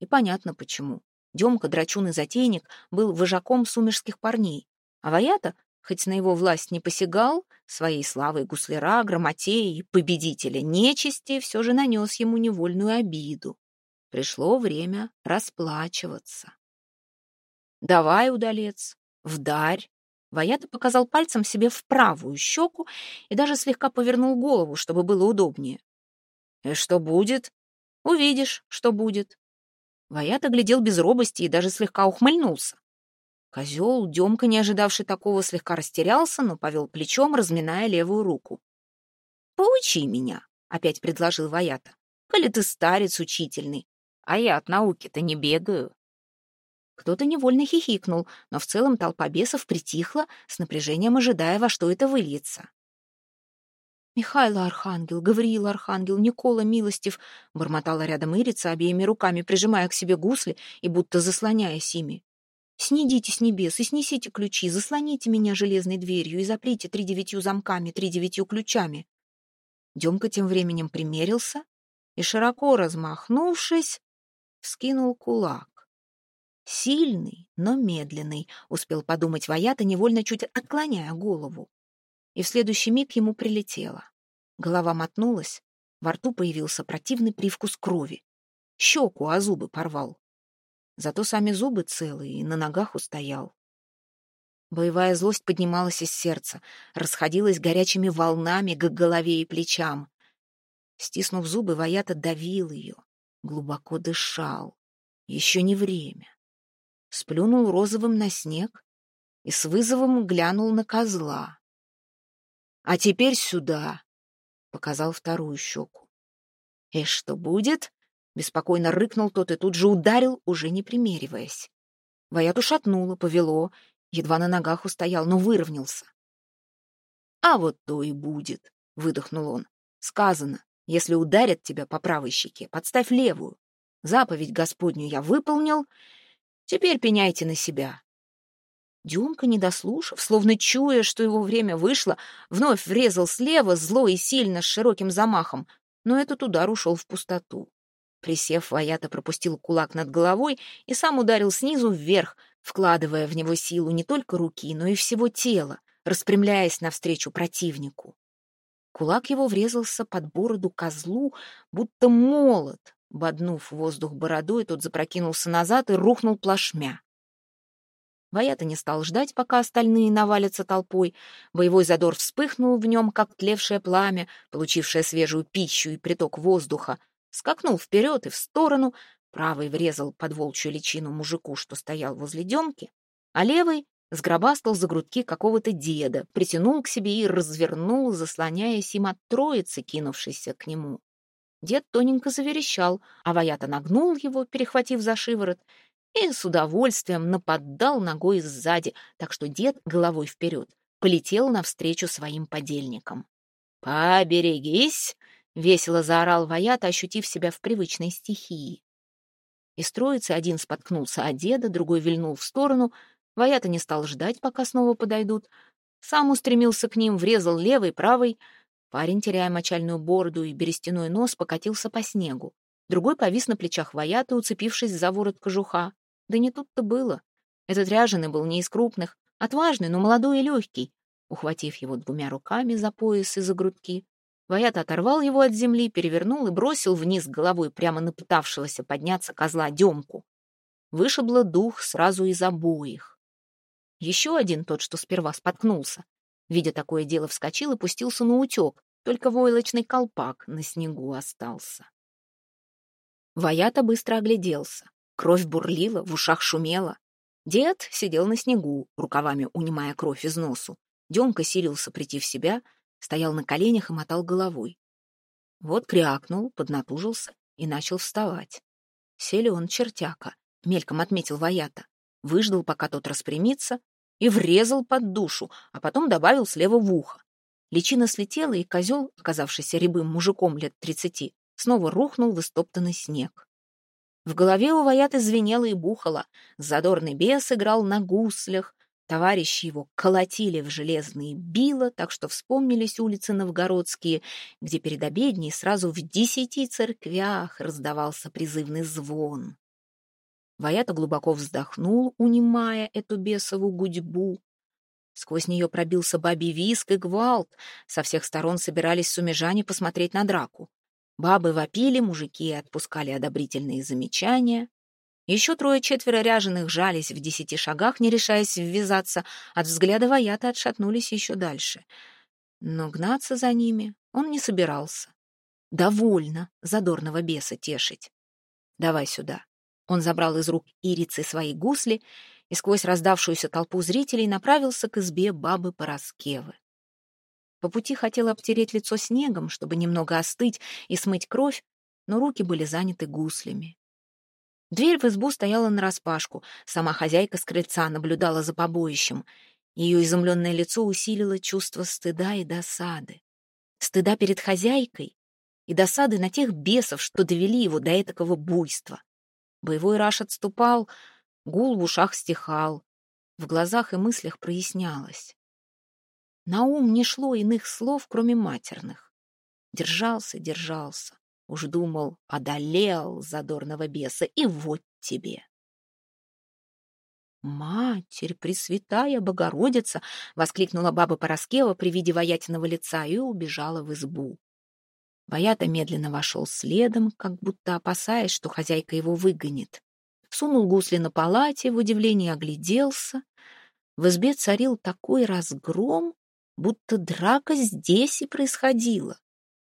И понятно почему. Демка, драчун и затейник, был вожаком сумерских парней, а Ваята, хоть на его власть не посягал, своей славой гусляра, грамотея и победителя нечисти все же нанес ему невольную обиду. Пришло время расплачиваться. «Давай, удалец, вдарь!» Ваята показал пальцем себе в правую щеку и даже слегка повернул голову, чтобы было удобнее. «И что будет?» «Увидишь, что будет». Ваята глядел без робости и даже слегка ухмыльнулся. Козел, Демка, не ожидавший такого, слегка растерялся, но повел плечом, разминая левую руку. «Поучи меня», — опять предложил Ваята. «Коли ты старец учительный, а я от науки-то не бегаю». Кто-то невольно хихикнул, но в целом толпа бесов притихла, с напряжением ожидая, во что это выльется. «Михайло Архангел, Гавриил Архангел, Никола Милостив», бормотала рядом Ирица, обеими руками прижимая к себе гусли и будто заслоняясь ими. «Снидите с небес и снесите ключи, заслоните меня железной дверью и заприте три девятью замками, три девятью ключами». Демка тем временем примерился и, широко размахнувшись, вскинул кулак. Сильный, но медленный, успел подумать Ваята, невольно чуть отклоняя голову. И в следующий миг ему прилетело. Голова мотнулась, во рту появился противный привкус крови. Щеку, а зубы порвал. Зато сами зубы целые и на ногах устоял. Боевая злость поднималась из сердца, расходилась горячими волнами к голове и плечам. Стиснув зубы, Ваята давил ее, глубоко дышал. Еще не время сплюнул розовым на снег и с вызовом глянул на козла. «А теперь сюда!» — показал вторую щеку. «И что будет?» — беспокойно рыкнул тот и тут же ударил, уже не примериваясь. Ваят ушатнуло, повело, едва на ногах устоял, но выровнялся. «А вот то и будет», — выдохнул он. «Сказано, если ударят тебя по правой щеке, подставь левую. Заповедь Господню я выполнил, Теперь пеняйте на себя». Демка, не дослушав, словно чуя, что его время вышло, вновь врезал слева, зло и сильно, с широким замахом, но этот удар ушел в пустоту. Присев, Ваята пропустил кулак над головой и сам ударил снизу вверх, вкладывая в него силу не только руки, но и всего тела, распрямляясь навстречу противнику. Кулак его врезался под бороду козлу, будто молот. Боднув воздух бородой, тот запрокинулся назад и рухнул плашмя. Ваята не стал ждать, пока остальные навалятся толпой. Боевой задор вспыхнул в нем, как тлевшее пламя, получившее свежую пищу и приток воздуха. Скакнул вперед и в сторону, правый врезал под волчью личину мужику, что стоял возле демки, а левый сгробастал за грудки какого-то деда, притянул к себе и развернул, заслоняясь им от троицы, кинувшейся к нему. Дед тоненько заверещал, а Ваята нагнул его, перехватив за шиворот, и с удовольствием нападал ногой сзади, так что дед головой вперед полетел навстречу своим подельникам. «Поберегись!» — весело заорал Ваята, ощутив себя в привычной стихии. Из троицы один споткнулся от деда, другой вильнул в сторону. Ваята не стал ждать, пока снова подойдут. Сам устремился к ним, врезал левый, правый. Парень, теряя мочальную бороду и берестяной нос, покатился по снегу. Другой повис на плечах Ваяты, уцепившись за ворот кожуха. Да не тут-то было. Этот ряженый был не из крупных, отважный, но молодой и легкий. Ухватив его двумя руками за пояс и за грудки, Ваят оторвал его от земли, перевернул и бросил вниз головой прямо на пытавшегося подняться козла Демку. Вышибло дух сразу из обоих. Еще один, тот, что сперва споткнулся, видя такое дело, вскочил и пустился на утек, только войлочный колпак на снегу остался. Ваята быстро огляделся. Кровь бурлила, в ушах шумела. Дед сидел на снегу, рукавами унимая кровь из носу. Демка силился прийти в себя — стоял на коленях и мотал головой. Вот крякнул, поднатужился и начал вставать. Силен чертяка, мельком отметил Ваята, выждал, пока тот распрямится, и врезал под душу, а потом добавил слева в ухо. Личина слетела, и козел, оказавшийся рябым мужиком лет тридцати, снова рухнул в истоптанный снег. В голове у Ваяты звенело и бухало. Задорный бес играл на гуслях, Товарищи его колотили в железные била, так что вспомнились улицы новгородские, где перед обедней сразу в десяти церквях раздавался призывный звон. Ваята глубоко вздохнул, унимая эту бесову гудьбу. Сквозь нее пробился бабий виск и гвалт. Со всех сторон собирались сумежане посмотреть на драку. Бабы вопили, мужики отпускали одобрительные замечания. Еще трое-четверо ряженых жались в десяти шагах, не решаясь ввязаться. От взгляда Ваята отшатнулись еще дальше. Но гнаться за ними он не собирался. Довольно задорного беса тешить. «Давай сюда». Он забрал из рук Ирицы свои гусли и сквозь раздавшуюся толпу зрителей направился к избе бабы Пороскевы. По пути хотел обтереть лицо снегом, чтобы немного остыть и смыть кровь, но руки были заняты гуслями. Дверь в избу стояла нараспашку. Сама хозяйка с крыльца наблюдала за побоищем. Ее изумленное лицо усилило чувство стыда и досады. Стыда перед хозяйкой и досады на тех бесов, что довели его до этакого буйства. Боевой раш отступал, гул в ушах стихал, в глазах и мыслях прояснялось. На ум не шло иных слов, кроме матерных. Держался, держался. Уж думал, одолел задорного беса, и вот тебе. «Матерь, Пресвятая Богородица!» — воскликнула баба Пороскева при виде воятиного лица и убежала в избу. Боята медленно вошел следом, как будто опасаясь, что хозяйка его выгонит. Сунул гусли на палате, в удивлении огляделся. В избе царил такой разгром, будто драка здесь и происходила.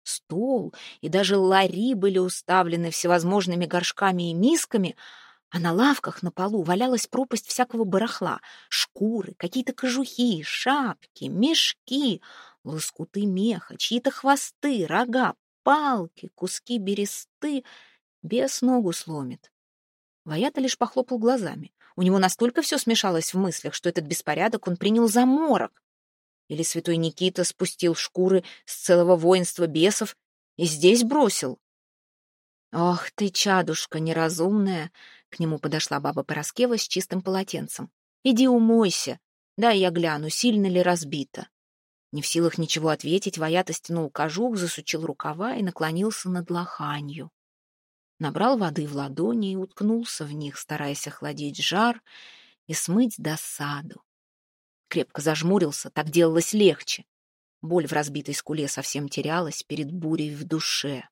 Стол и даже лари были уставлены всевозможными горшками и мисками, а на лавках на полу валялась пропасть всякого барахла, шкуры, какие-то кожухи, шапки, мешки, лоскуты меха, чьи-то хвосты, рога, палки, куски бересты. Без ногу сломит. Ваята лишь похлопал глазами. У него настолько все смешалось в мыслях, что этот беспорядок он принял за морок. Или святой Никита спустил шкуры с целого воинства бесов и здесь бросил? «Ох ты, чадушка неразумная!» К нему подошла баба Пороскева с чистым полотенцем. «Иди умойся, дай я гляну, сильно ли разбито». Не в силах ничего ответить, Ваята стянул кожух, засучил рукава и наклонился над лоханью. Набрал воды в ладони и уткнулся в них, стараясь охладить жар и смыть досаду. Крепко зажмурился, так делалось легче. Боль в разбитой скуле совсем терялась перед бурей в душе.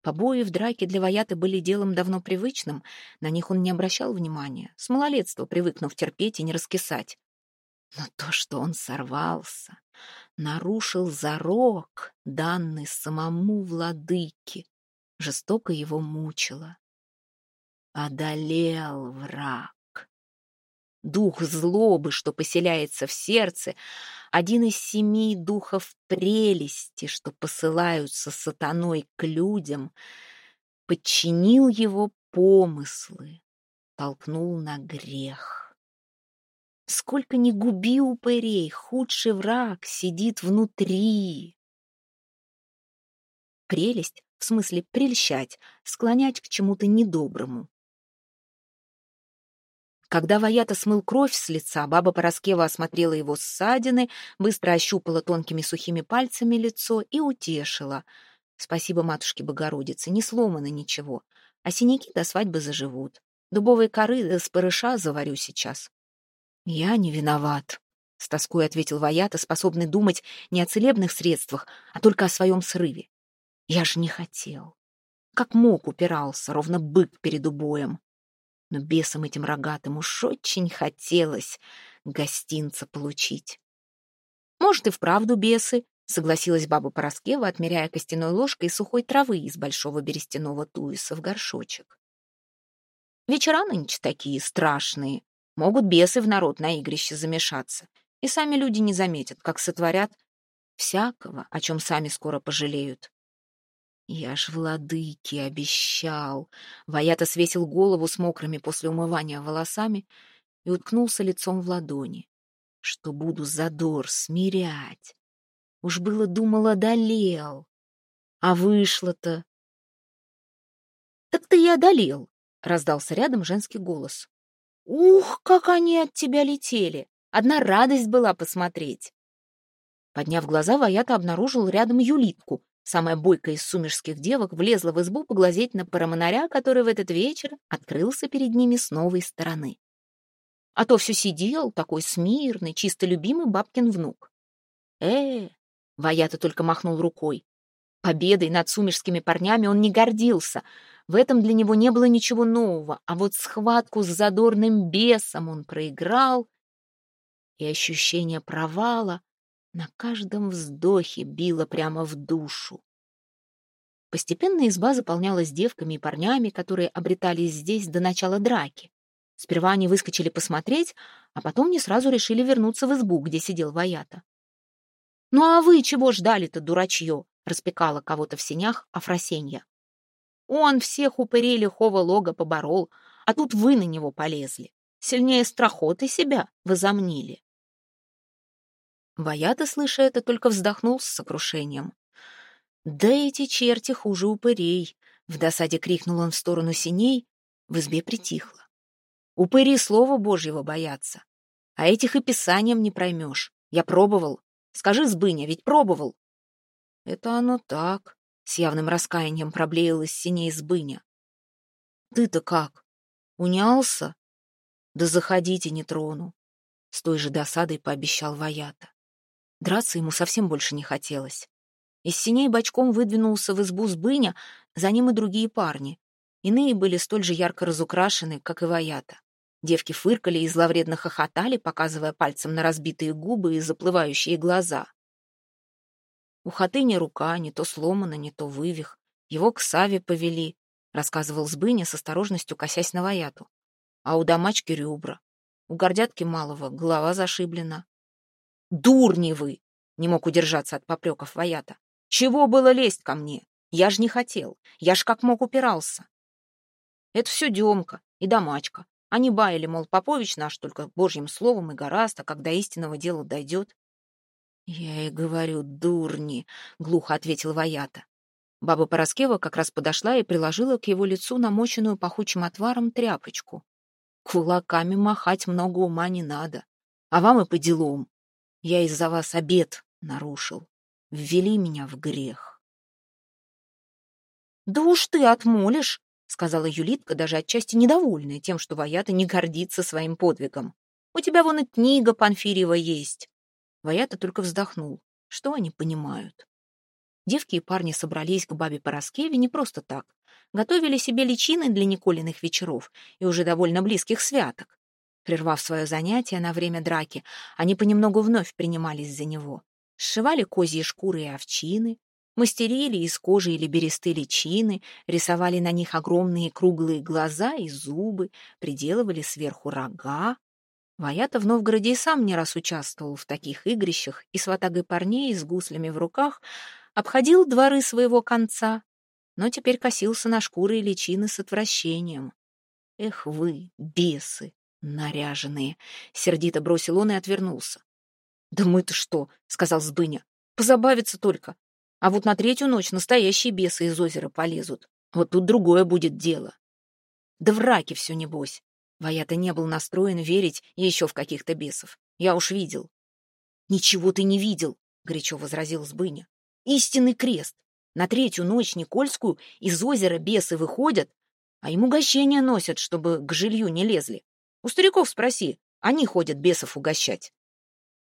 Побои в драке для Ваяты были делом давно привычным, на них он не обращал внимания, с малолетства привыкнув терпеть и не раскисать. Но то, что он сорвался, нарушил зарок, данный самому владыке, жестоко его мучило. Одолел враг. Дух злобы, что поселяется в сердце, один из семи духов прелести, что посылаются сатаной к людям, подчинил его помыслы, толкнул на грех. Сколько ни губи упырей, худший враг сидит внутри. Прелесть, в смысле прельщать, склонять к чему-то недоброму. Когда Ваята смыл кровь с лица, баба Пороскева осмотрела его ссадины, быстро ощупала тонкими сухими пальцами лицо и утешила. Спасибо матушке Богородице, не сломано ничего, а синяки до свадьбы заживут. Дубовые коры да спорыша заварю сейчас. Я не виноват, — с тоской ответил Ваята, способный думать не о целебных средствах, а только о своем срыве. Я же не хотел. Как мог упирался, ровно бык перед убоем но бесам этим рогатым уж очень хотелось гостинца получить. «Может, и вправду бесы», — согласилась баба Пороскева, отмеряя костяной ложкой сухой травы из большого берестяного туиса в горшочек. «Вечера нынче такие страшные. Могут бесы в народ на игрище замешаться, и сами люди не заметят, как сотворят всякого, о чем сами скоро пожалеют. Я ж владыке обещал. Ваята свесил голову с мокрыми после умывания волосами и уткнулся лицом в ладони. Что буду задор смирять. Уж было думал, одолел. А вышло-то... Так ты и одолел, раздался рядом женский голос. Ух, как они от тебя летели! Одна радость была посмотреть. Подняв глаза, Ваята обнаружил рядом Юлитку, Самая бойкая из сумерских девок влезла в избу поглазеть на парамонаря, который в этот вечер открылся перед ними с новой стороны. А то все сидел, такой смирный, чисто любимый бабкин внук. э Ваята только махнул рукой. Победой над сумерскими парнями он не гордился. В этом для него не было ничего нового, а вот схватку с задорным бесом он проиграл, и ощущение провала на каждом вздохе било прямо в душу. Постепенно изба заполнялась девками и парнями, которые обретались здесь до начала драки. Сперва они выскочили посмотреть, а потом не сразу решили вернуться в избу, где сидел Ваята. «Ну а вы чего ждали-то, дурачье?» — распекала кого-то в сенях Афросенья. «Он всех упырей лихого лога поборол, а тут вы на него полезли. Сильнее страхоты себя возомнили». Ваята, слыша это, только вздохнул с сокрушением. «Да эти черти хуже упырей!» — в досаде крикнул он в сторону синей, в избе притихло. «Упыри слова Божьего боятся, а этих и писанием не проймешь. Я пробовал. Скажи, Сбыня, ведь пробовал». «Это оно так», — с явным раскаянием проблеял из синей Сбыня. «Ты-то как? Унялся?» «Да заходите, не трону», — с той же досадой пообещал Ваята. Драться ему совсем больше не хотелось. Из синей бочком выдвинулся в избу сбыня, за ним и другие парни. Иные были столь же ярко разукрашены, как и Ваята. Девки фыркали и зловредно хохотали, показывая пальцем на разбитые губы и заплывающие глаза. У хатыни рука не то сломана, не то вывих. Его к Саве повели, — рассказывал Сбыня с осторожностью, косясь на Ваяту. А у домачки ребра. У гордятки малого голова зашиблена. «Дурни вы!» — не мог удержаться от попреков Ваята. «Чего было лезть ко мне? Я ж не хотел. Я ж как мог упирался». «Это все Демка и домачка. Они баяли, мол, Попович наш только божьим словом и гораздо, когда истинного дела дойдет». «Я и говорю, дурни!» — глухо ответил Ваята. Баба Пороскева как раз подошла и приложила к его лицу намоченную пахучим отваром тряпочку. «Кулаками махать много ума не надо, а вам и по делам. Я из-за вас обед нарушил. Ввели меня в грех. «Да уж ты отмолишь», — сказала Юлитка, даже отчасти недовольная тем, что Ваята не гордится своим подвигом. У тебя вон и книга Панфирьева есть. Ваята только вздохнул. Что они понимают? Девки и парни собрались к бабе Пороскеве не просто так. Готовили себе личины для Николиных вечеров и уже довольно близких святок. Прервав свое занятие на время драки, они понемногу вновь принимались за него. Сшивали козьи шкуры и овчины, мастерили из кожи или бересты личины, рисовали на них огромные круглые глаза и зубы, приделывали сверху рога. Ваята в Новгороде и сам не раз участвовал в таких игрищах и с ватагой парней с гуслями в руках обходил дворы своего конца, но теперь косился на шкуры и личины с отвращением. Эх вы, бесы, наряженные! Сердито бросил он и отвернулся. «Да мы-то что?» — сказал Сбыня. «Позабавиться только. А вот на третью ночь настоящие бесы из озера полезут. Вот тут другое будет дело». «Да в раке все небось». Ваята не был настроен верить еще в каких-то бесов. Я уж видел. «Ничего ты не видел», — горячо возразил Сбыня. «Истинный крест. На третью ночь Никольскую из озера бесы выходят, а им угощения носят, чтобы к жилью не лезли. У стариков спроси, они ходят бесов угощать.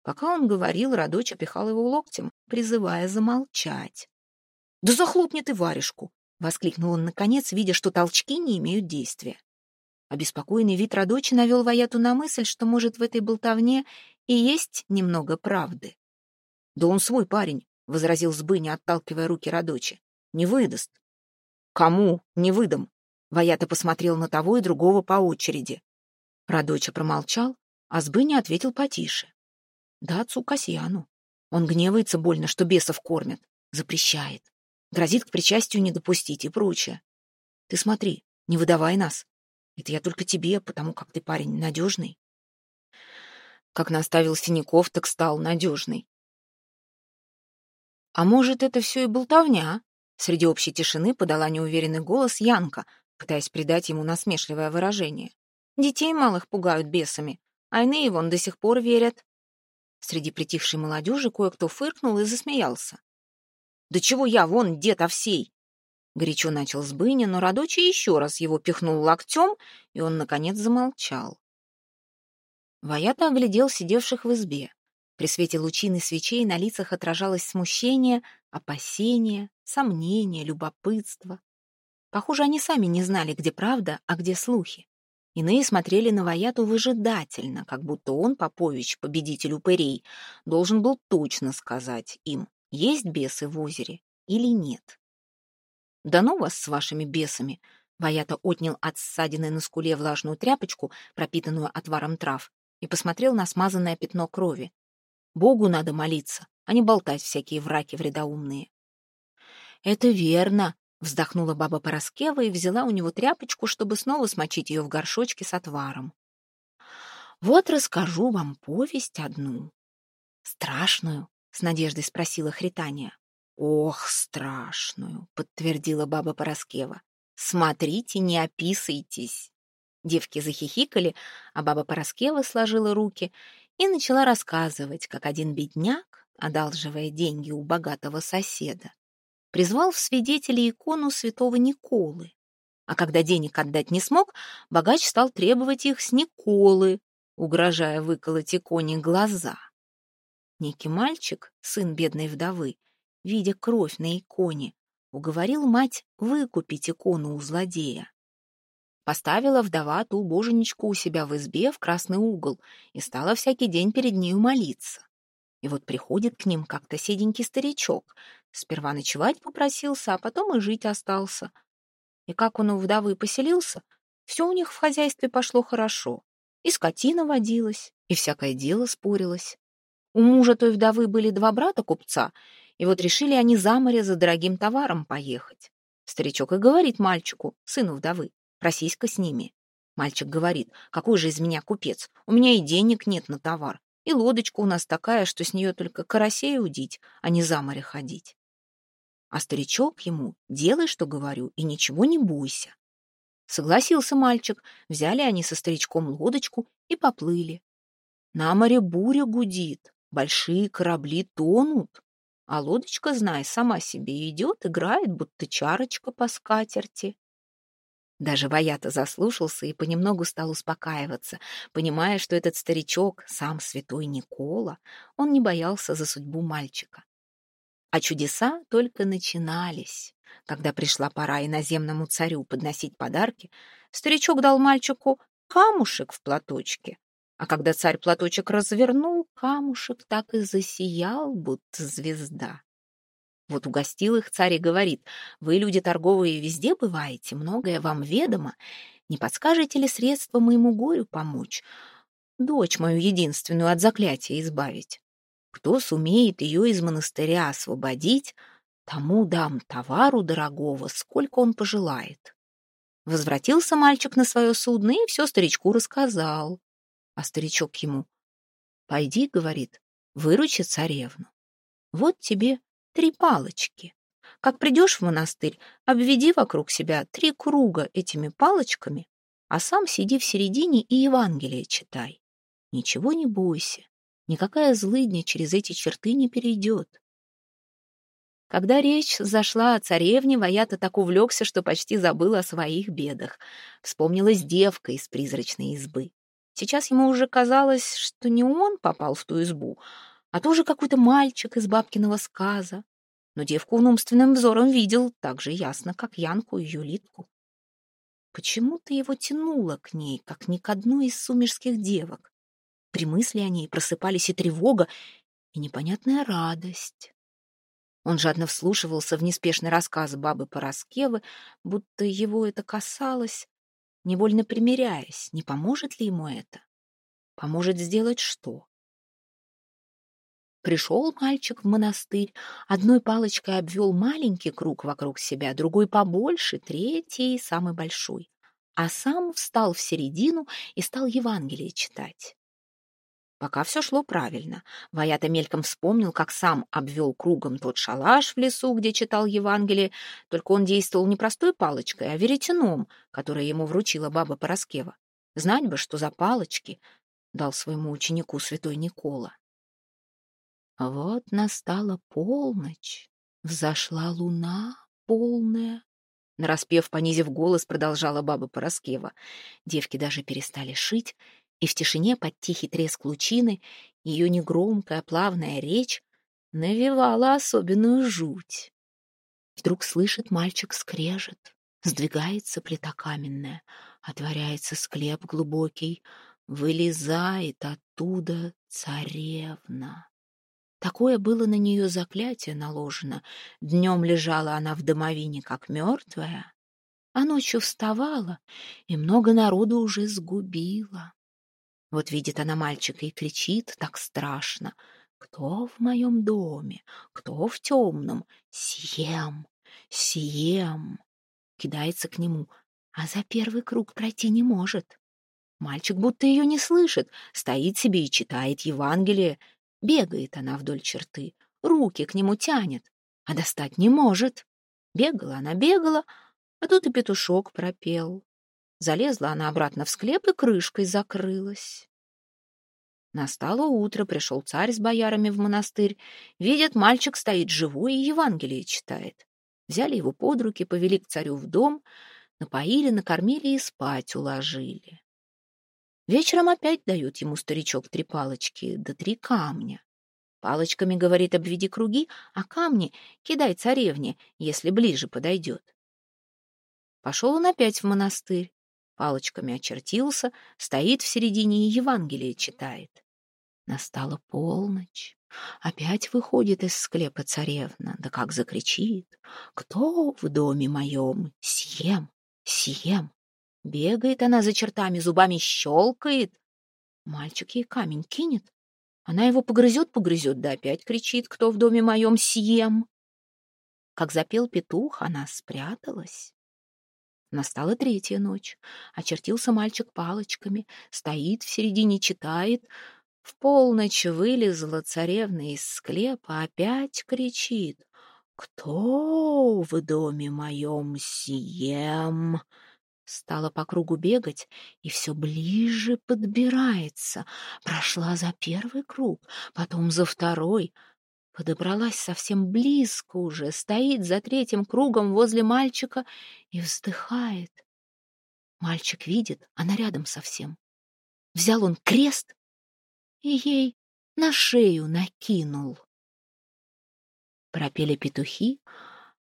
Пока он говорил, Радоча пихал его локтем, призывая замолчать. «Да захлопни ты варежку!» — воскликнул он наконец, видя, что толчки не имеют действия. Обеспокоенный вид Радочи навел Ваяту на мысль, что, может, в этой болтовне и есть немного правды. «Да он свой парень», — возразил Сбыня, отталкивая руки Радочи. «Не выдаст». «Кому не выдам?» Ваята посмотрел на того и другого по очереди. Радоча промолчал, а Сбыня ответил потише. Да отцу Касьяну. Он гневается больно, что бесов кормят. Запрещает. Грозит к причастию не допустить и прочее. Ты смотри, не выдавай нас. Это я только тебе, потому как ты парень надежный. Как наставил Синяков, так стал надежный. А может, это все и болтовня? Среди общей тишины подала неуверенный голос Янка, пытаясь придать ему насмешливое выражение. Детей малых пугают бесами, а иные вон до сих пор верят. Среди притихшей молодежи кое-кто фыркнул и засмеялся. «Да чего я, вон, дед Овсей!» Горячо начал Сбыня, но Радочий еще раз его пихнул локтем, и он, наконец, замолчал. Ваята оглядел сидевших в избе. При свете лучины свечей на лицах отражалось смущение, опасение, сомнение, любопытство. Похоже, они сами не знали, где правда, а где слухи. Иные смотрели на Ваяту выжидательно, как будто он, Попович, победитель упырей, должен был точно сказать им, есть бесы в озере или нет. «Да ну вас с вашими бесами!» Ваята отнял от ссадины на скуле влажную тряпочку, пропитанную отваром трав, и посмотрел на смазанное пятно крови. «Богу надо молиться, а не болтать всякие враки вредоумные». «Это верно», Вздохнула баба Пороскева и взяла у него тряпочку, чтобы снова смочить ее в горшочке с отваром. «Вот расскажу вам повесть одну». «Страшную?» — с надеждой спросила Хритания. «Ох, страшную!» — подтвердила баба Пороскева. «Смотрите, не описывайтесь!» Девки захихикали, а баба Пороскева сложила руки и начала рассказывать, как один бедняк, одалживая деньги у богатого соседа, призвал в свидетели икону святого Николы. А когда денег отдать не смог, богач стал требовать их с Николы, угрожая выколоть иконе глаза. Некий мальчик, сын бедной вдовы, видя кровь на иконе, уговорил мать выкупить икону у злодея. Поставила вдова ту боженечку у себя в избе в красный угол и стала всякий день перед нею молиться. И вот приходит к ним как-то седенький старичок. Сперва ночевать попросился, а потом и жить остался. И как он у вдовы поселился, все у них в хозяйстве пошло хорошо. И скотина водилась, и всякое дело спорилось. У мужа той вдовы были два брата-купца, и вот решили они за море за дорогим товаром поехать. Старичок и говорит мальчику, сыну вдовы, просись-ка с ними. Мальчик говорит, какой же из меня купец, у меня и денег нет на товар. И лодочка у нас такая, что с нее только карасей удить, а не за море ходить. А старичок ему «делай, что говорю, и ничего не бойся». Согласился мальчик, взяли они со старичком лодочку и поплыли. На море буря гудит, большие корабли тонут, а лодочка, знай, сама себе идет, играет, будто чарочка по скатерти. Даже Ваята заслушался и понемногу стал успокаиваться, понимая, что этот старичок, сам святой Никола, он не боялся за судьбу мальчика. А чудеса только начинались. Когда пришла пора иноземному царю подносить подарки, старичок дал мальчику камушек в платочке. А когда царь платочек развернул, камушек так и засиял, будто звезда. Вот угостил их царь и говорит, «Вы, люди торговые, везде бываете, многое вам ведомо. Не подскажете ли средства моему горю помочь? Дочь мою единственную от заклятия избавить. Кто сумеет ее из монастыря освободить, тому дам товару дорогого, сколько он пожелает». Возвратился мальчик на свое судно и все старичку рассказал. А старичок ему, «Пойди, — говорит, — выручи царевну. Вот тебе три палочки. Как придешь в монастырь, обведи вокруг себя три круга этими палочками, а сам сиди в середине и Евангелие читай. Ничего не бойся, никакая злыдня через эти черты не перейдет. Когда речь зашла о царевне, Ваята так увлекся, что почти забыл о своих бедах. Вспомнилась девка из призрачной избы. Сейчас ему уже казалось, что не он попал в ту избу, а тоже какой-то мальчик из бабкиного сказа но девку он умственным взором видел так же ясно, как Янку и Юлитку. Почему-то его тянуло к ней, как ни к одной из сумерских девок. При мысли о ней просыпались и тревога, и непонятная радость. Он жадно вслушивался в неспешный рассказ бабы Пороскевы, будто его это касалось, невольно примиряясь, не поможет ли ему это? Поможет сделать что? Пришел мальчик в монастырь, одной палочкой обвел маленький круг вокруг себя, другой побольше, третий, самый большой. А сам встал в середину и стал Евангелие читать. Пока все шло правильно. Ваята мельком вспомнил, как сам обвел кругом тот шалаш в лесу, где читал Евангелие, только он действовал не простой палочкой, а веретеном, которое ему вручила баба Пороскева. Знать бы, что за палочки, дал своему ученику святой Никола. Вот настала полночь, взошла луна полная. Нараспев, понизив голос, продолжала баба Пороскева. Девки даже перестали шить, и в тишине под тихий треск лучины ее негромкая плавная речь навевала особенную жуть. Вдруг слышит мальчик скрежет, сдвигается плита каменная, отворяется склеп глубокий, вылезает оттуда царевна. Такое было на нее заклятие наложено. Днем лежала она в домовине, как мертвая, а ночью вставала и много народу уже сгубила. Вот видит она мальчика и кричит так страшно. «Кто в моем доме? Кто в темном? Съем! Съем!» Кидается к нему, а за первый круг пройти не может. Мальчик будто ее не слышит, стоит себе и читает Евангелие, Бегает она вдоль черты, руки к нему тянет, а достать не может. Бегала она, бегала, а тут и петушок пропел. Залезла она обратно в склеп и крышкой закрылась. Настало утро, пришел царь с боярами в монастырь. Видят, мальчик стоит живой и Евангелие читает. Взяли его под руки, повели к царю в дом, напоили, накормили и спать уложили. Вечером опять дают ему старичок три палочки, да три камня. Палочками, говорит, обведи круги, а камни кидай царевне, если ближе подойдет. Пошел он опять в монастырь, палочками очертился, стоит в середине и Евангелие читает. Настала полночь. Опять выходит из склепа царевна, да как закричит. «Кто в доме моем? Съем, съем!» Бегает она за чертами, зубами щелкает. Мальчик ей камень кинет. Она его погрызет-погрызет, да опять кричит, кто в доме моем съем. Как запел петух, она спряталась. Настала третья ночь. Очертился мальчик палочками, стоит в середине, читает. В полночь вылезла царевна из склепа, опять кричит. «Кто в доме моем съем?» Стала по кругу бегать и все ближе подбирается. Прошла за первый круг, потом за второй. Подобралась совсем близко уже, стоит за третьим кругом возле мальчика и вздыхает. Мальчик видит, она рядом совсем. Взял он крест и ей на шею накинул. Пропели петухи,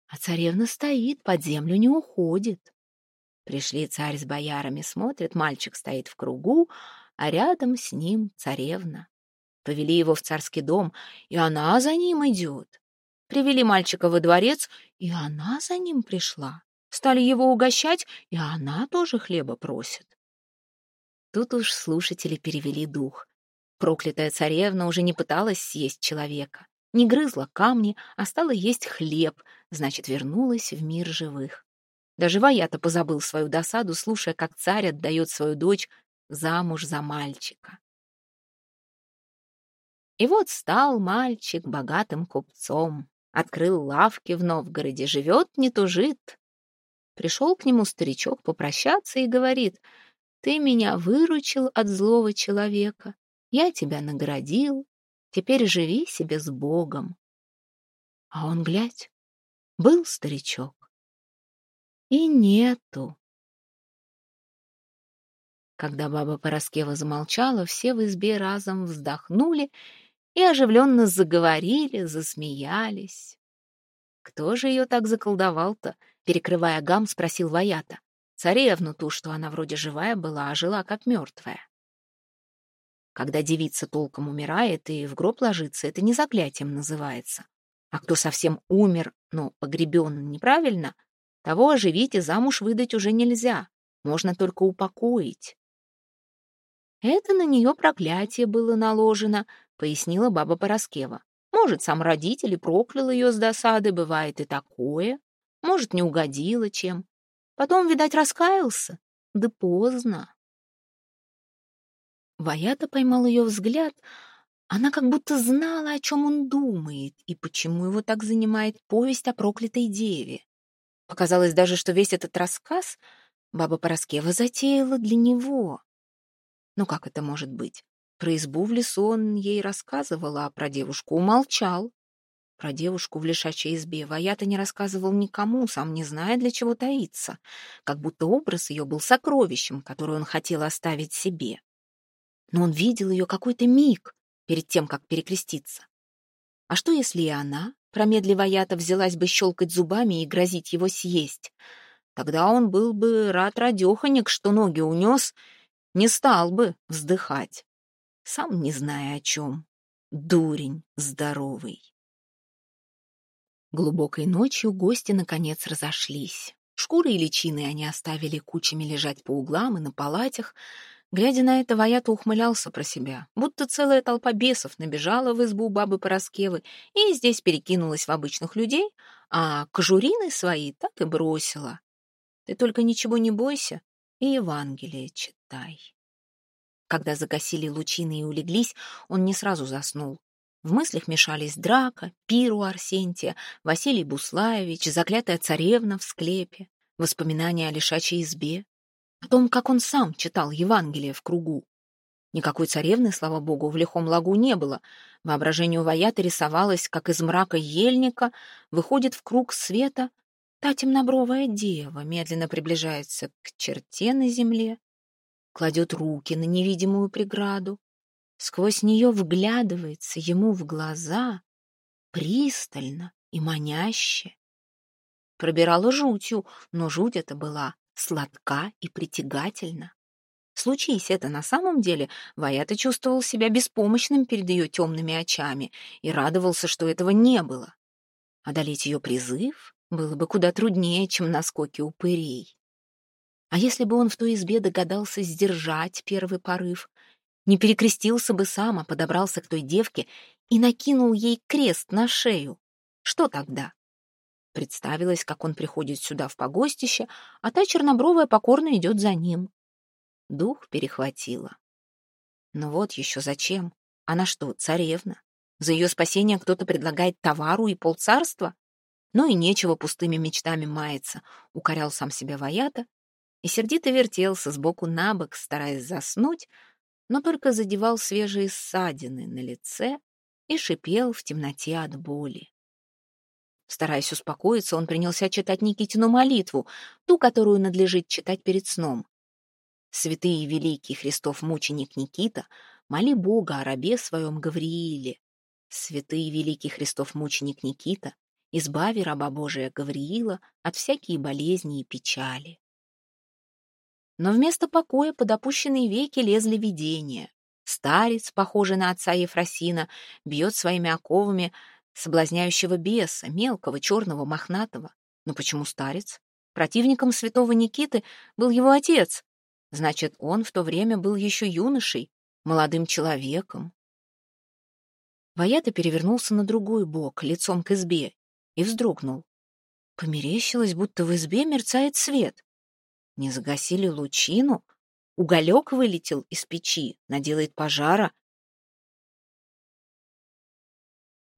а царевна стоит, под землю не уходит. Пришли царь с боярами, смотрят, мальчик стоит в кругу, а рядом с ним царевна. Повели его в царский дом, и она за ним идет. Привели мальчика во дворец, и она за ним пришла. Стали его угощать, и она тоже хлеба просит. Тут уж слушатели перевели дух. Проклятая царевна уже не пыталась съесть человека, не грызла камни, а стала есть хлеб, значит, вернулась в мир живых. Даже Ваята позабыл свою досаду, слушая, как царь отдает свою дочь замуж за мальчика. И вот стал мальчик богатым купцом, открыл лавки в Новгороде, живет, не тужит. Пришел к нему старичок попрощаться и говорит, «Ты меня выручил от злого человека, я тебя наградил, теперь живи себе с Богом». А он, глядь, был старичок. И нету. Когда баба Пороскева замолчала, все в избе разом вздохнули и оживленно заговорили, засмеялись. «Кто же ее так заколдовал-то?» — перекрывая гам, спросил Ваята. Царевну ту, что она вроде живая была, а жила как мертвая. Когда девица толком умирает и в гроб ложится, это не заклятием называется. А кто совсем умер, но погребен неправильно, того оживить и замуж выдать уже нельзя, можно только упокоить. Это на нее проклятие было наложено, пояснила баба Пороскева. Может, сам родитель и проклял ее с досады, бывает и такое. Может, не угодило чем. Потом, видать, раскаялся. Да поздно. Ваята поймал ее взгляд. Она как будто знала, о чем он думает и почему его так занимает повесть о проклятой деве. Показалось даже, что весь этот рассказ баба Пороскева затеяла для него. Ну как это может быть? Про избу в лесу он ей рассказывал, а про девушку умолчал. Про девушку в лишачьей избе Ваята не рассказывал никому, сам не зная, для чего таится. Как будто образ ее был сокровищем, которое он хотел оставить себе. Но он видел ее какой-то миг перед тем, как перекреститься. А что, если и она, промедли Ваята, взялась бы щелкать зубами и грозить его съесть? Тогда он был бы рад радеханик, что ноги унес, не стал бы вздыхать, сам не зная о чем. Дурень здоровый. Глубокой ночью гости наконец разошлись. Шкуры и личины они оставили кучами лежать по углам и на палатях. Глядя на это, Ваята ухмылялся про себя, будто целая толпа бесов набежала в избу бабы Пороскевы и здесь перекинулась в обычных людей, а кожурины свои так и бросила. Ты только ничего не бойся и Евангелие читай. Когда загасили лучины и улеглись, он не сразу заснул. В мыслях мешались драка, пир у Арсентия, Василий Буслаевич, заклятая царевна в склепе, воспоминания о лишачьей избе, о том, как он сам читал Евангелие в кругу. Никакой царевны, слава богу, в лихом лагу не было. Воображению Ваята рисовалось, как из мрака ельника выходит в круг света Та темнобровая дева медленно приближается к черте на земле, кладет руки на невидимую преграду, сквозь нее вглядывается ему в глаза пристально и маняще. Пробирала жутью, но жуть эта была сладка и притягательна. Случись это на самом деле, Ваята чувствовал себя беспомощным перед ее темными очами и радовался, что этого не было. Одолеть ее призыв было бы куда труднее, чем наскоки упырей. А если бы он в той избе догадался сдержать первый порыв, не перекрестился бы сам, а подобрался к той девке и накинул ей крест на шею, что тогда? Представилось, как он приходит сюда в погостище, а та чернобровая покорно идет за ним. Дух перехватило. Но вот еще зачем? Она что, царевна? За ее спасение кто-то предлагает товару и полцарства? Ну и нечего пустыми мечтами маяться, укорял сам себя Ваята и сердито вертелся сбоку на бок, стараясь заснуть, но только задевал свежие ссадины на лице и шипел в темноте от боли. Стараясь успокоиться, он принялся читать Никитину молитву, ту, которую надлежит читать перед сном. Святый и великий Христов мученик Никита, моли Бога о рабе своем Гаврииле. Святый и великий Христов мученик Никита, избави раба Божия Гавриила от всякие болезни и печали. Но вместо покоя под опущенные веки лезли видения. Старец, похожий на отца Ефросина, бьет своими оковами соблазняющего беса, мелкого, черного, мохнатого. Но почему старец? Противником святого Никиты был его отец. Значит, он в то время был еще юношей, молодым человеком. Ваята перевернулся на другой бок, лицом к избе, и вздрогнул. Померещилось, будто в избе мерцает свет. Не загасили лучину, уголек вылетел из печи, наделает пожара.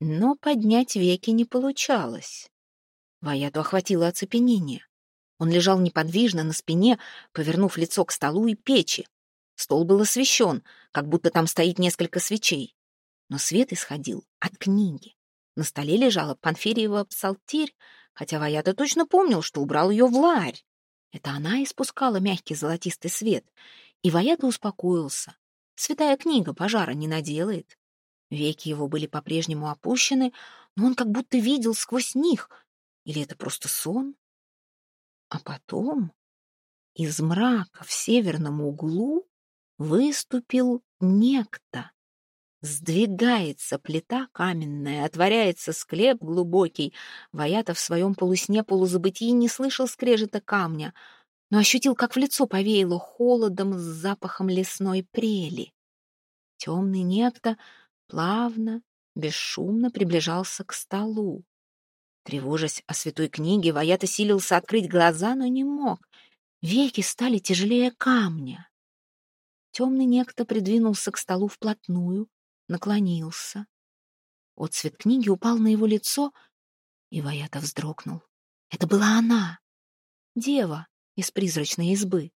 Но поднять веки не получалось. Ваяту охватило оцепенение. Он лежал неподвижно на спине, повернув лицо к столу и печи. Стол был освещен, как будто там стоит несколько свечей. Но свет исходил от книги. На столе лежала Панфириева псалтирь, хотя Ваята точно помнил, что убрал ее в ларь. Это она испускала мягкий золотистый свет, и Ваята успокоился. Святая книга пожара не наделает. Веки его были по-прежнему опущены, но он как будто видел сквозь них. Или это просто сон? А потом из мрака в северном углу выступил некто. Сдвигается плита каменная, отворяется склеп глубокий. Ваята в своем полусне полузабытии не слышал скрежета камня, но ощутил, как в лицо повеяло холодом с запахом лесной прели. Темный некто плавно, бесшумно приближался к столу. Тревожась о святой книге, Ваята силился открыть глаза, но не мог. Веки стали тяжелее камня. Темный некто придвинулся к столу вплотную, наклонился. Отцвет книги упал на его лицо, и Ваята вздрогнул. Это была она, дева из призрачной избы.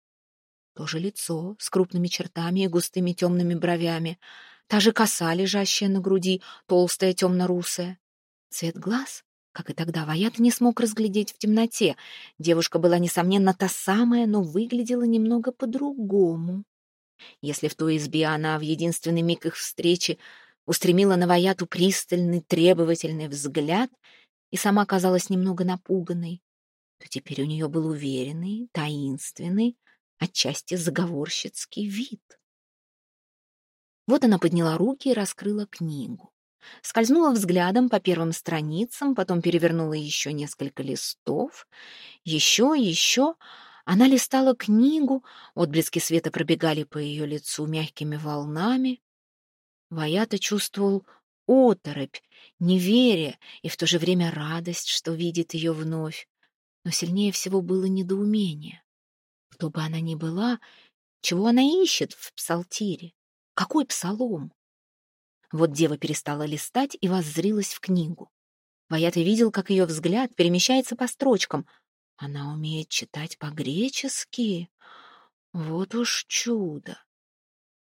То же лицо с крупными чертами и густыми темными бровями, та же коса, лежащая на груди, толстая темно-русая. Цвет глаз, как и тогда, Ваята не смог разглядеть в темноте. Девушка была, несомненно, та самая, но выглядела немного по-другому. Если в той избе она в единственный миг их встречи устремила на Ваяту пристальный, требовательный взгляд и сама казалась немного напуганной, то теперь у нее был уверенный, таинственный, отчасти заговорщицкий вид. Вот она подняла руки и раскрыла книгу. Скользнула взглядом по первым страницам, потом перевернула еще несколько листов, еще, еще, она листала книгу, отблески света пробегали по ее лицу мягкими волнами. Ваята чувствовал оторопь, неверие и в то же время радость, что видит ее вновь. Но сильнее всего было недоумение. Кто бы она ни была, чего она ищет в псалтире? Какой псалом? Вот дева перестала листать и воззрилась в книгу. Ваята видел, как ее взгляд перемещается по строчкам — она умеет читать по-гречески. Вот уж чудо.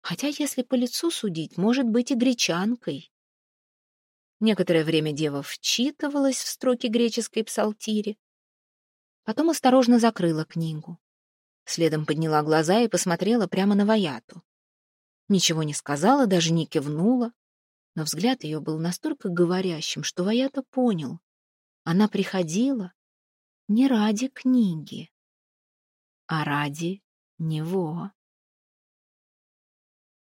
Хотя, если по лицу судить, может быть и гречанкой. Некоторое время дева вчитывалась в строки греческой псалтири. Потом осторожно закрыла книгу. Следом подняла глаза и посмотрела прямо на Ваяту. Ничего не сказала, даже не кивнула, но взгляд ее был настолько говорящим, что Ваята понял. Она приходила, не ради книги, а ради него.